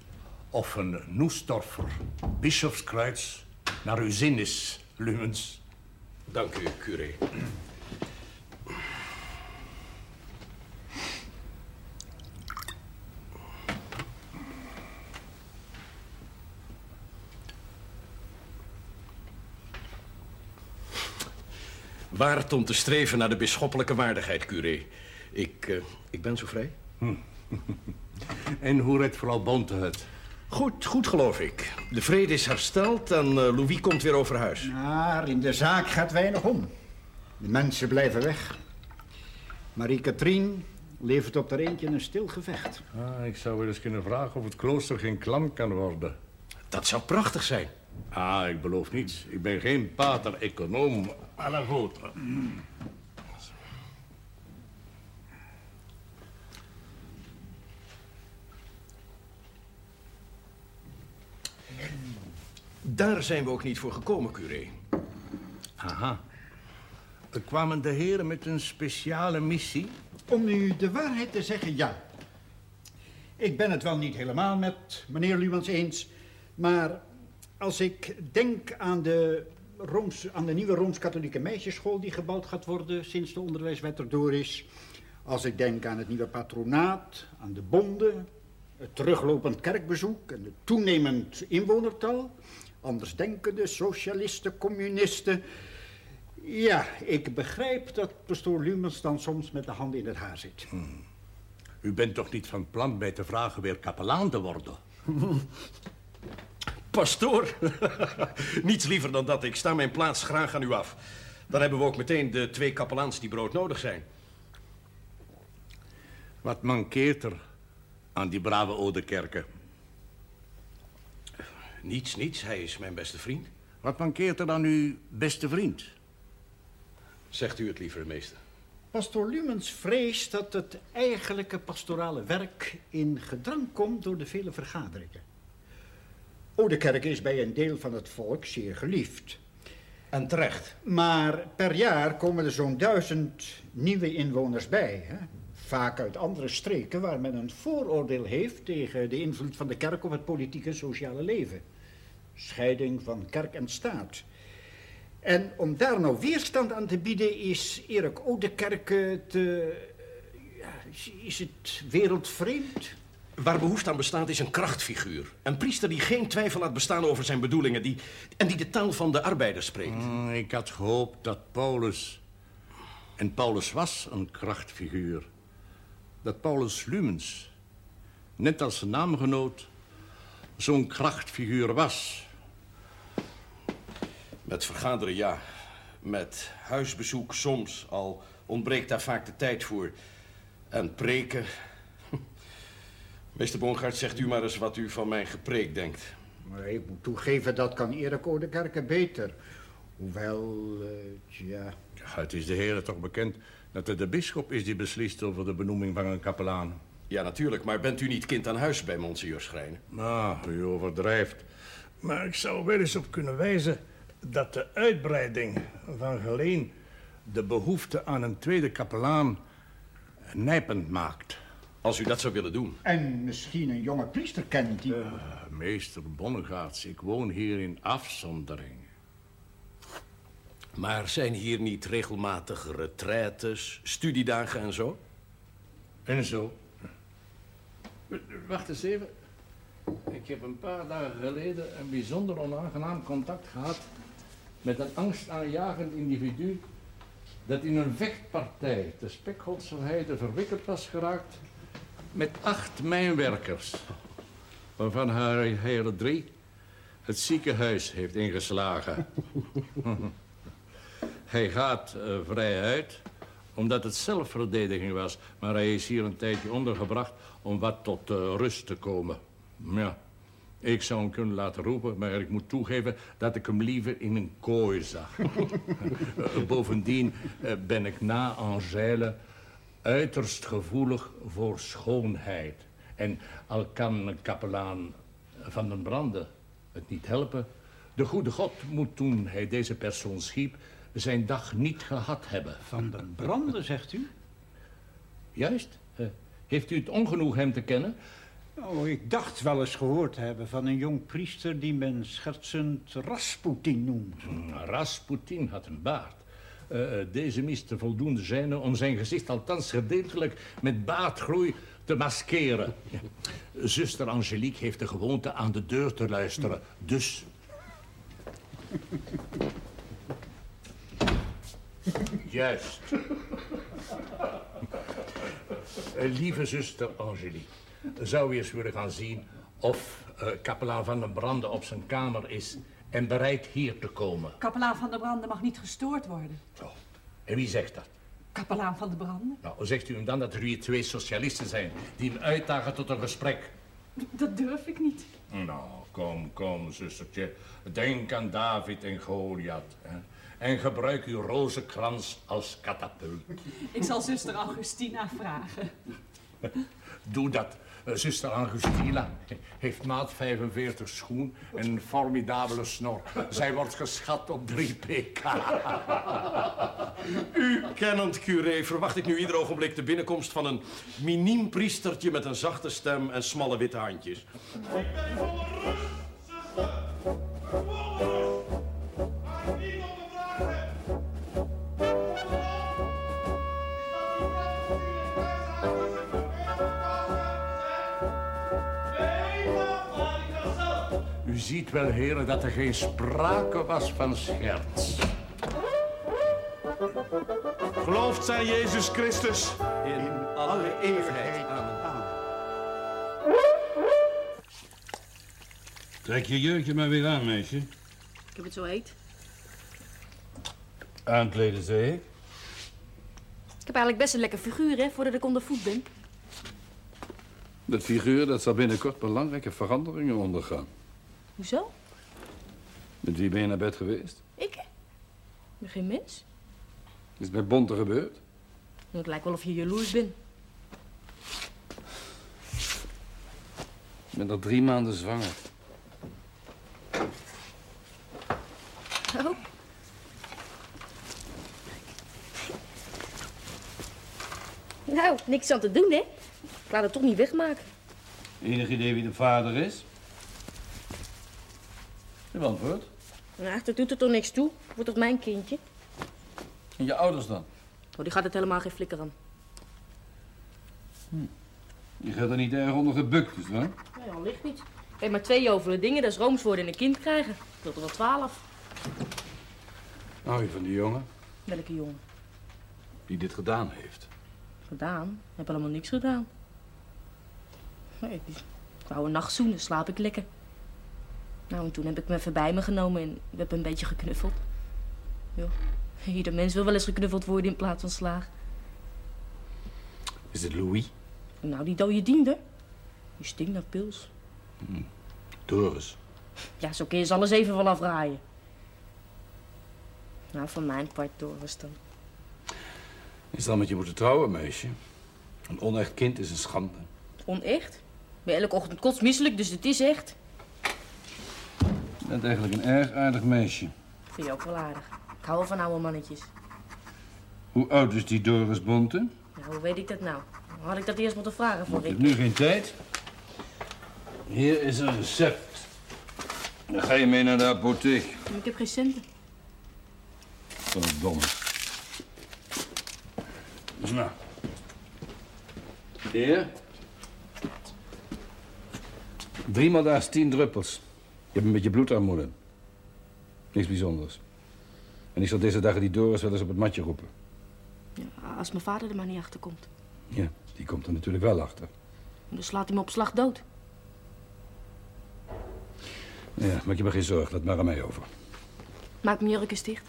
Speaker 20: of een Noestorfer bischofskruids naar uw zin is, Lumens.
Speaker 10: Dank u, curé. Waard om te streven naar de bisschoppelijke waardigheid, curé. Ik, eh, ik ben zo vrij.
Speaker 20: En hoe redt vrouw Bonte het?
Speaker 10: Goed, goed geloof ik. De vrede is hersteld en eh, Louis komt weer over huis.
Speaker 7: Maar in de zaak gaat weinig om. De mensen blijven weg. Marie-Katrien levert op haar eentje een stil gevecht.
Speaker 20: Ah, ik zou wel eens kunnen vragen of het klooster geen klam kan worden.
Speaker 10: Dat zou prachtig zijn.
Speaker 20: Ah, ik beloof niets. Ik ben geen pater-econoom à la vôtre.
Speaker 10: Daar zijn we ook niet voor gekomen, curé.
Speaker 20: Aha. Er kwamen de heren met een speciale missie?
Speaker 7: Om u de waarheid te zeggen, ja. Ik ben het wel niet helemaal met meneer Lumans eens, maar als ik denk aan de, Rooms, aan de nieuwe Rooms-Katholieke meisjesschool die gebouwd gaat worden sinds de onderwijswet erdoor is, als ik denk aan het nieuwe patronaat, aan de bonden, het teruglopend kerkbezoek en het toenemend inwonertal, andersdenkende, socialisten, communisten. Ja, ik begrijp dat pastoor Lumens dan soms met de handen in het haar zit.
Speaker 20: U bent toch niet van plan mij te vragen weer kapelaan te worden?
Speaker 10: Pastoor, niets liever dan dat. Ik sta mijn plaats graag aan u af. Dan hebben we ook meteen de twee kapelaans die broodnodig zijn.
Speaker 20: Wat mankeert er aan die brave Odekerken?
Speaker 10: Niets, niets. Hij is mijn beste vriend.
Speaker 20: Wat mankeert er aan uw beste vriend?
Speaker 10: Zegt u het liever, meester.
Speaker 7: Pastoor Lumens vreest dat het eigenlijke pastorale werk in gedrang komt door de vele vergaderingen. Oudekerk is bij een deel van het volk zeer geliefd.
Speaker 10: En terecht.
Speaker 7: Maar per jaar komen er zo'n duizend nieuwe inwoners bij. Hè? Vaak uit andere streken waar men een vooroordeel heeft tegen de invloed van de kerk op het politieke en sociale leven. Scheiding van kerk en staat. En om daar nou weerstand aan te bieden is Erik Oudekerk te... Ja, is het wereldvreemd?
Speaker 10: Waar behoefte aan bestaat is een krachtfiguur. Een priester die geen twijfel laat bestaan over zijn bedoelingen... Die, en die de taal van de arbeider spreekt.
Speaker 20: Mm, Ik had gehoopt dat Paulus... En Paulus was een krachtfiguur. Dat Paulus Lumens, net als zijn naamgenoot... zo'n krachtfiguur was.
Speaker 10: Met vergaderen, ja. Met huisbezoek soms, al ontbreekt daar vaak de tijd voor. En preken... Meester Bongaert, zegt u maar eens wat u van mijn gepreek denkt.
Speaker 7: Maar ik moet toegeven, dat kan Erik Oudekerk beter. Hoewel, eh, ja...
Speaker 20: Ja, Het is de heren toch bekend dat het de bisschop is die beslist over de benoeming van een kapelaan.
Speaker 10: Ja, natuurlijk, maar bent u niet kind aan huis bij Monsignor Schrijnen?
Speaker 20: Ah, u overdrijft. Maar ik zou wel eens op kunnen wijzen dat de uitbreiding van Geleen de behoefte aan een tweede kapelaan nijpend maakt.
Speaker 10: Als u dat zou willen doen.
Speaker 7: En misschien een jonge priester kent die...
Speaker 20: meester Bonnegaarts, ik woon hier in afzondering.
Speaker 10: Maar zijn hier niet regelmatig retraites, studiedagen en zo?
Speaker 20: En zo. Wacht eens even. Ik heb een paar dagen geleden een bijzonder onaangenaam contact gehad met een angstaanjagend individu dat in een vechtpartij te Spekholzerheide verwikkeld was geraakt met acht mijnwerkers, waarvan hij er drie het ziekenhuis heeft ingeslagen. hij gaat eh, vrij uit, omdat het zelfverdediging was. Maar hij is hier een tijdje ondergebracht om wat tot eh, rust te komen. Ja, ik zou hem kunnen laten roepen, maar ik moet toegeven dat ik hem liever in een kooi zag. Eh, Bovendien ben ik na Angèle uiterst gevoelig voor schoonheid. En al kan een kapelaan van den Brande het niet helpen... de goede God moet toen hij deze persoon schiep... zijn dag niet gehad hebben.
Speaker 7: Van den Brande, zegt u?
Speaker 20: Juist. Eh, heeft u het ongenoeg hem te kennen?
Speaker 7: Oh, ik dacht wel eens gehoord te hebben van een jong priester die men schertsend Rasputin noemt.
Speaker 20: Mm, Rasputin had een baard. Eh, eh, deze miste voldoende zijne om zijn gezicht althans gedeeltelijk met baardgroei te maskeren. Zuster Angelique heeft de gewoonte aan de deur te luisteren. Dus... Juist. Eh, lieve zuster Angelique, zou u eens willen gaan zien of eh, kapelaan van den Brande op zijn kamer is en bereid hier te komen?
Speaker 28: Kapelaan van de Branden mag niet gestoord worden.
Speaker 20: En wie zegt dat?
Speaker 28: Kapelaan van de Branden?
Speaker 20: Nou, zegt u hem dan dat er hier twee socialisten zijn die hem uitdagen tot een gesprek?
Speaker 28: Dat durf ik niet.
Speaker 20: Nou, kom, kom, zustertje. Denk aan David en Goliath. Hè? En gebruik uw rozenkrans als katapult.
Speaker 28: Ik zal zuster Augustina vragen.
Speaker 20: Doe dat. Eh, Zuster Angustina heeft maat 45 schoen en een formidabele snor. Zij wordt geschat op 3 pk.
Speaker 10: U, kennend curé, verwacht ik nu ieder ogenblik de binnenkomst van een miniem priestertje met een zachte stem en smalle witte handjes.
Speaker 20: U ziet wel, heren, dat er geen sprake was van scherts.
Speaker 10: Geloofd zij Jezus Christus in alle eeuwigheid. Amen.
Speaker 20: Trek je jurkje maar weer aan, meisje.
Speaker 8: Ik heb het zo heet.
Speaker 20: Aankleden, zei ik.
Speaker 9: Ik heb eigenlijk best een lekker figuur, hè, voordat ik onder voet ben.
Speaker 15: Dat figuur dat zal binnenkort belangrijke veranderingen ondergaan.
Speaker 9: Hoezo?
Speaker 15: Met wie ben je naar bed geweest?
Speaker 9: Ik? Ben geen mens.
Speaker 15: Is het bij Bonte gebeurd?
Speaker 9: Het lijkt wel of je jaloers bent.
Speaker 15: Ik ben al drie maanden zwanger.
Speaker 9: Oh. Nou, niks aan te doen, hè? Ik laat het toch niet wegmaken.
Speaker 15: Enig idee wie de vader is? Je antwoord.
Speaker 9: Nou, dat doet er toch niks toe. Wordt toch mijn kindje?
Speaker 15: En je ouders dan?
Speaker 9: Oh, die gaat het helemaal geen flikker aan.
Speaker 15: Je gaat er niet erg onder gebukt, is waar?
Speaker 9: Nee, al ligt niet. Ik heb maar twee jovele dingen, dat is rooms worden en een kind krijgen. Wil er wel twaalf.
Speaker 15: Hou je van die jongen
Speaker 9: Welke jongen?
Speaker 15: die dit gedaan heeft?
Speaker 9: Gedaan? Ik heb helemaal niks gedaan. Nee, ik wou een nacht zoenen, slaap ik lekker. Nou, en toen heb ik me even bij me genomen en we hebben een beetje geknuffeld. Jo, ieder mens wil wel eens geknuffeld worden in plaats van slaag.
Speaker 15: Is het Louis?
Speaker 9: Nou, die dode diende. Die stinkt naar pils.
Speaker 15: Doris.
Speaker 9: Ja, zo kun je ze alles even wel afraaien. Nou, van mijn part Doris dan.
Speaker 15: Je zal met je moeten trouwen, meisje. Een onecht kind is een schande.
Speaker 9: Onecht? Ben elke ochtend kotsmisselijk, dus het is echt.
Speaker 15: Je bent eigenlijk een erg aardig meisje.
Speaker 9: Vind je ook wel aardig. Ik hou wel van oude mannetjes.
Speaker 15: Hoe oud is die Doris Bonte?
Speaker 9: Nou, hoe weet ik dat nou? Had ik dat eerst moeten vragen voor
Speaker 15: Ik heb
Speaker 9: ik...
Speaker 15: nu geen tijd. Hier is een recept. Dan ga je mee naar de apotheek.
Speaker 9: Ik heb geen centen.
Speaker 15: Verdomme. Dus nou. Hier. Driemaal daags tien druppels. Je hebt een beetje bloedarmoede. Niks bijzonders. En ik zal deze dagen die Doris wel eens op het matje roepen.
Speaker 9: Ja, als mijn vader er maar niet achter komt.
Speaker 15: Ja, die komt er natuurlijk wel achter.
Speaker 9: Dan slaat hij me op slag dood.
Speaker 15: Ja, maak je maar geen zorgen. Laat maar aan mij over.
Speaker 9: Maak mijn jurk eens dicht.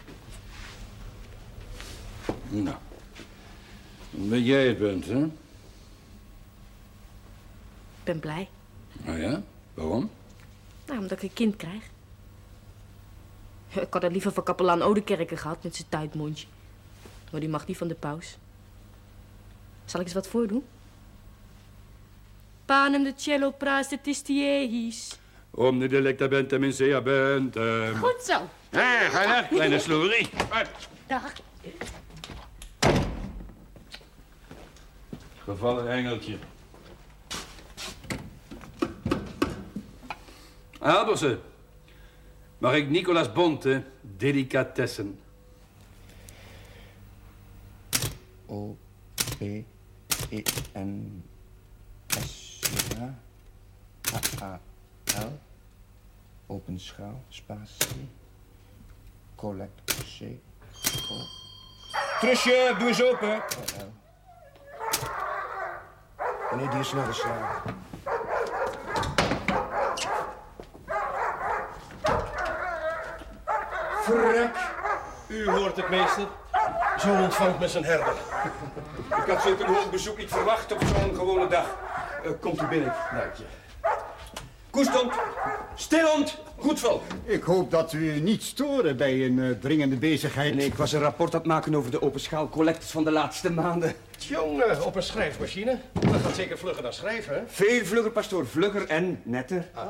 Speaker 15: Nou. Omdat jij het bent, hè?
Speaker 9: Ik ben blij.
Speaker 15: Nou ja? Waarom?
Speaker 9: Nou, omdat ik een kind krijg. Ik had het liever van kapelaan Odekerken gehad met zijn tuitmondje. Maar die mag niet van de paus. Zal ik eens wat voordoen? Panem de cello praste tistiehis.
Speaker 15: Omne delectabentem in sea bentem.
Speaker 9: Goed zo.
Speaker 15: Hé, ga weg, kleine sloerie.
Speaker 9: Dag.
Speaker 15: Gevallen engeltje. Albersen. Mag ik Nicolas Bonte delicatessen?
Speaker 8: O, P, E, N, S, A, A, L, open schaal, spatie, collect, C, O. Trusje, doe eens open. L. Die is naar de slaap.
Speaker 10: Vrek, u hoort het, meester. Zo ontvangt men zijn herder.
Speaker 8: Ik had zulk een hoog bezoek niet verwacht op zo'n gewone dag. Eh, komt u binnen.
Speaker 10: Dank je.
Speaker 8: Koestond, stilhond, goed vol.
Speaker 7: Ik hoop dat we u niet storen bij een eh, dringende bezigheid.
Speaker 8: Nee, ik was een rapport aan het maken over de open schaal collectes van de laatste maanden.
Speaker 10: Jongen, op een schrijfmachine. Dat gaat zeker vlugger dan schrijven, hè?
Speaker 8: Veel vlugger, pastoor. Vlugger en netter.
Speaker 7: Ah,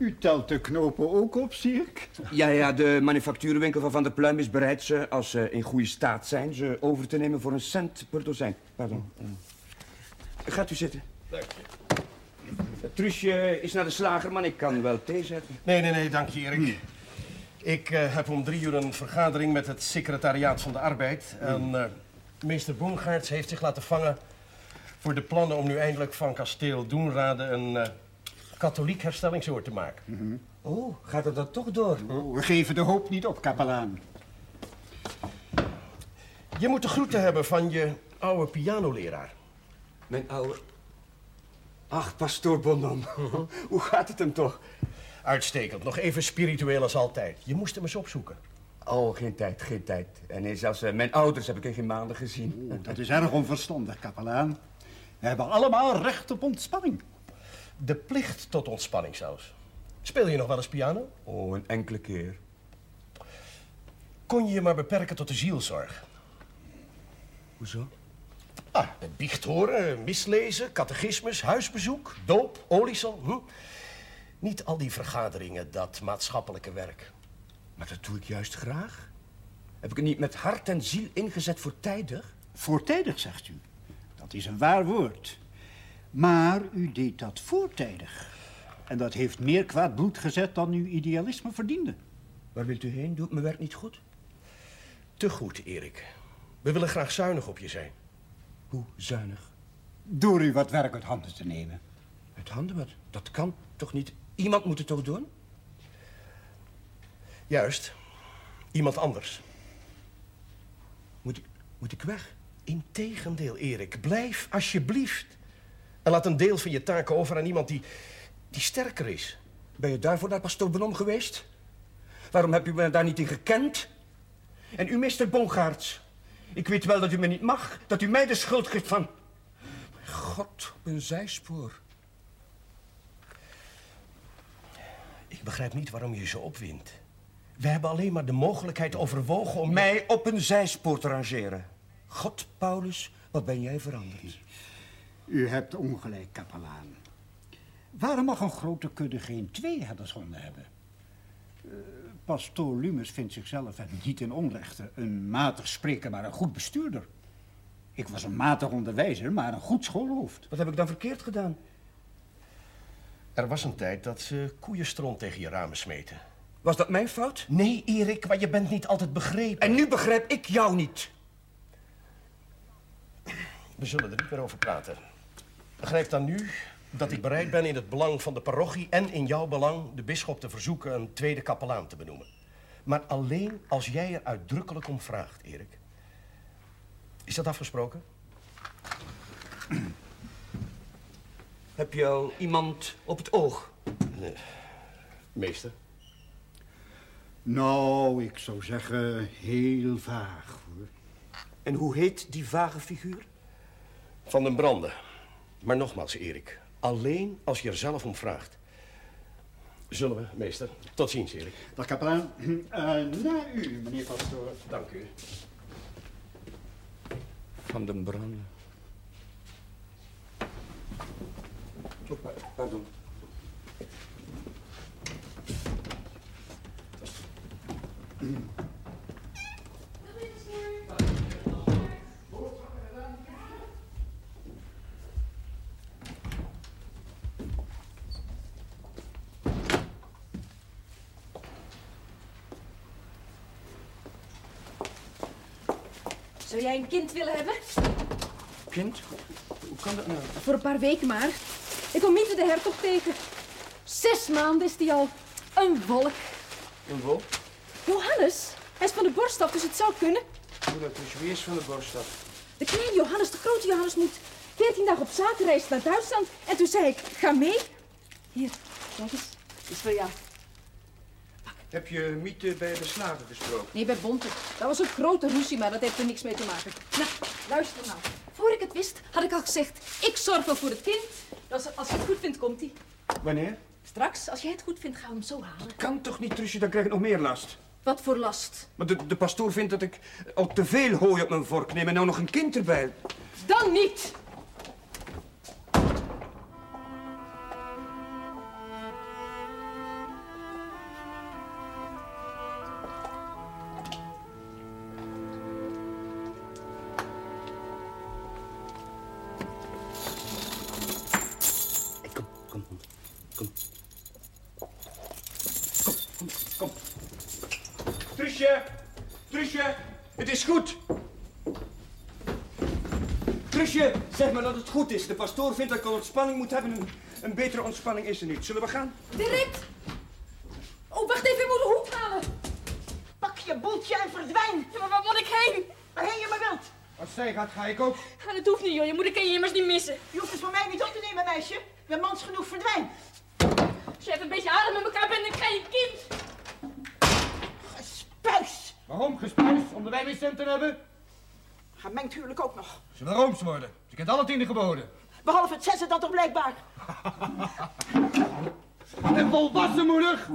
Speaker 7: u telt de knopen ook op, zie ik.
Speaker 8: Ja, ja, de manufacturenwinkel van Van der Pluim is bereid ze, als ze in goede staat zijn, ze over te nemen voor een cent per dozijn. Pardon. Gaat u zitten.
Speaker 10: Dank je.
Speaker 8: Truusje is naar de slager, maar ik kan wel thee zetten.
Speaker 10: Nee, nee, nee, dank je, Erik. Ik eh, heb om drie uur een vergadering met het secretariaat van de arbeid. En eh, meester Boengaerts heeft zich laten vangen voor de plannen om nu eindelijk van kasteel Doenrade een eh, katholiek herstellingsoord te maken.
Speaker 8: Oh, gaat het dan toch door?
Speaker 7: Oh, we geven de hoop niet op, kapelaan.
Speaker 10: Je moet de groeten hebben van je oude pianoleraar.
Speaker 8: Mijn oude... Ach, pastoor Bonham. Hoe gaat het hem toch?
Speaker 10: Uitstekend. Nog even spiritueel als altijd. Je moest hem eens opzoeken.
Speaker 8: Oh, geen tijd, geen tijd. En nee, zelfs eh, mijn ouders heb ik in geen maanden gezien.
Speaker 7: Dat is erg onverstandig, kapelaan. We hebben allemaal recht op ontspanning.
Speaker 10: De plicht tot ontspanning zelfs. Speel je nog wel eens piano?
Speaker 8: Oh, een enkele keer.
Speaker 10: Kon je je maar beperken tot de zielzorg?
Speaker 8: Hoezo?
Speaker 10: Ah, biecht horen, mislezen, catechismus, huisbezoek, doop, oliesel. Hm? Niet al die vergaderingen, dat maatschappelijke werk.
Speaker 2: Maar dat doe ik juist graag. Heb ik het niet met hart en ziel ingezet voor tijdig?
Speaker 7: Voortijdig, zegt u. Dat is een waar woord. Maar u deed dat voortijdig. En dat heeft meer kwaad bloed gezet dan uw idealisme verdiende.
Speaker 2: Waar wilt u heen? Doet mijn werk niet goed?
Speaker 10: Te goed, Erik. We willen graag zuinig op je zijn.
Speaker 2: Hoe zuinig?
Speaker 7: Door u wat werk uit handen te nemen.
Speaker 2: Uit handen wat? Dat kan toch niet? Iemand moet het toch doen?
Speaker 10: Juist. Iemand anders.
Speaker 2: Moet ik, moet ik weg?
Speaker 10: Integendeel, Erik. Blijf alsjeblieft. En laat een deel van je taken over aan iemand die, die sterker is.
Speaker 2: Ben je daarvoor naar pastoor Benom geweest? Waarom heb u me daar niet in gekend? En u, meester Bongaerts. Ik weet wel dat u me niet mag, dat u mij de schuld geeft van... God, op een zijspoor.
Speaker 10: Ik begrijp niet waarom je je zo opwindt. We hebben alleen maar de mogelijkheid overwogen om...
Speaker 2: Mij op een zijspoor te rangeren. God, Paulus, wat ben jij veranderd.
Speaker 7: U hebt ongelijk, kapelaan. Waarom mag een grote kudde geen twee herdershonden hebben? Uh, pastoor Lumus vindt zichzelf, en niet in onrechte, een matig spreker, maar een goed bestuurder. Ik was een matig onderwijzer, maar een goed schoolhoofd.
Speaker 2: Wat heb ik dan verkeerd gedaan?
Speaker 10: Er was een tijd dat ze koeienstront tegen je ramen smeten.
Speaker 2: Was dat mijn fout?
Speaker 10: Nee, Erik, maar je bent niet altijd begrepen.
Speaker 2: En nu begrijp ik jou niet.
Speaker 10: We zullen er niet meer over praten. Begrijp dan nu dat ik bereid ben in het belang van de parochie en in jouw belang de bisschop te verzoeken een tweede kapelaan te benoemen. Maar alleen als jij er uitdrukkelijk om vraagt, Erik. Is dat afgesproken?
Speaker 2: Heb je al iemand op het oog?
Speaker 10: Nee. Meester?
Speaker 7: Nou, ik zou zeggen heel vaag, hoor.
Speaker 2: En hoe heet die vage figuur?
Speaker 10: Van den Branden. Maar nogmaals, Erik. Alleen als je er zelf om vraagt. Zullen we, meester? Tot ziens, Erik.
Speaker 7: Dag, kapelaan. Uh, naar u, meneer pastoor.
Speaker 10: Dank u.
Speaker 2: Van den Branden. Oh, pardon.
Speaker 5: Zou jij een kind willen hebben?
Speaker 2: Kind? Hoe kan dat nou?
Speaker 5: Voor een paar weken maar. Ik kom Miete de hertog tegen. Zes maanden is die al. Een wolk.
Speaker 2: Een wolk?
Speaker 5: Johannes, hij is van de borst af, dus het zou kunnen.
Speaker 2: Hoe dat is? Wie is van de borst af?
Speaker 5: De kleine Johannes, de grote Johannes, moet veertien dagen op zakenreis naar Duitsland. En toen zei ik, ga mee. Hier, kijk eens. Dit is voor jou.
Speaker 2: Heb je Miete bij de slager gesproken?
Speaker 5: Nee, bij Bonte. Dat was een grote ruzie, maar dat heeft er niks mee te maken. Nou, luister nou. Voor ik het wist, had ik al gezegd, ik zorg wel voor het kind. Dus als je het goed vindt, komt hij.
Speaker 2: Wanneer?
Speaker 5: Straks, als jij het goed vindt, gaan we hem zo halen.
Speaker 2: Kan toch niet, Trusje, dan krijg ik nog meer last.
Speaker 5: Wat voor last?
Speaker 2: Maar de, de pastoor vindt dat ik al te veel hooi op mijn vork neem en nou nog een kind erbij.
Speaker 5: Dan niet!
Speaker 2: Is goed! Trusje, zeg maar dat het goed is. De pastoor vindt dat ik een ontspanning moet hebben. Een, een betere ontspanning is er niet. Zullen we gaan?
Speaker 5: Direct! Oh, wacht even, ik moet de hoek halen.
Speaker 29: Pak je boeltje en verdwijn.
Speaker 5: Ja, maar waar moet ik heen?
Speaker 29: Waarheen je maar wilt.
Speaker 2: Als zij gaat, ga ik ook.
Speaker 5: Ja, dat hoeft niet, joh. Je moet ik je immers niet missen.
Speaker 29: Je hoeft het van mij niet op te nemen, meisje. Ben mans genoeg verdwijn.
Speaker 5: Als je even een beetje aardig met elkaar bent, dan krijg je een kind.
Speaker 29: Gespuis.
Speaker 8: Waarom Omdat wij meer centen hebben?
Speaker 29: Gemengd huwelijk ook nog.
Speaker 8: Ze wil rooms worden. Ze kent alle tienden geboden.
Speaker 29: Behalve het zesde dan toch blijkbaar.
Speaker 8: En volwassen moeder.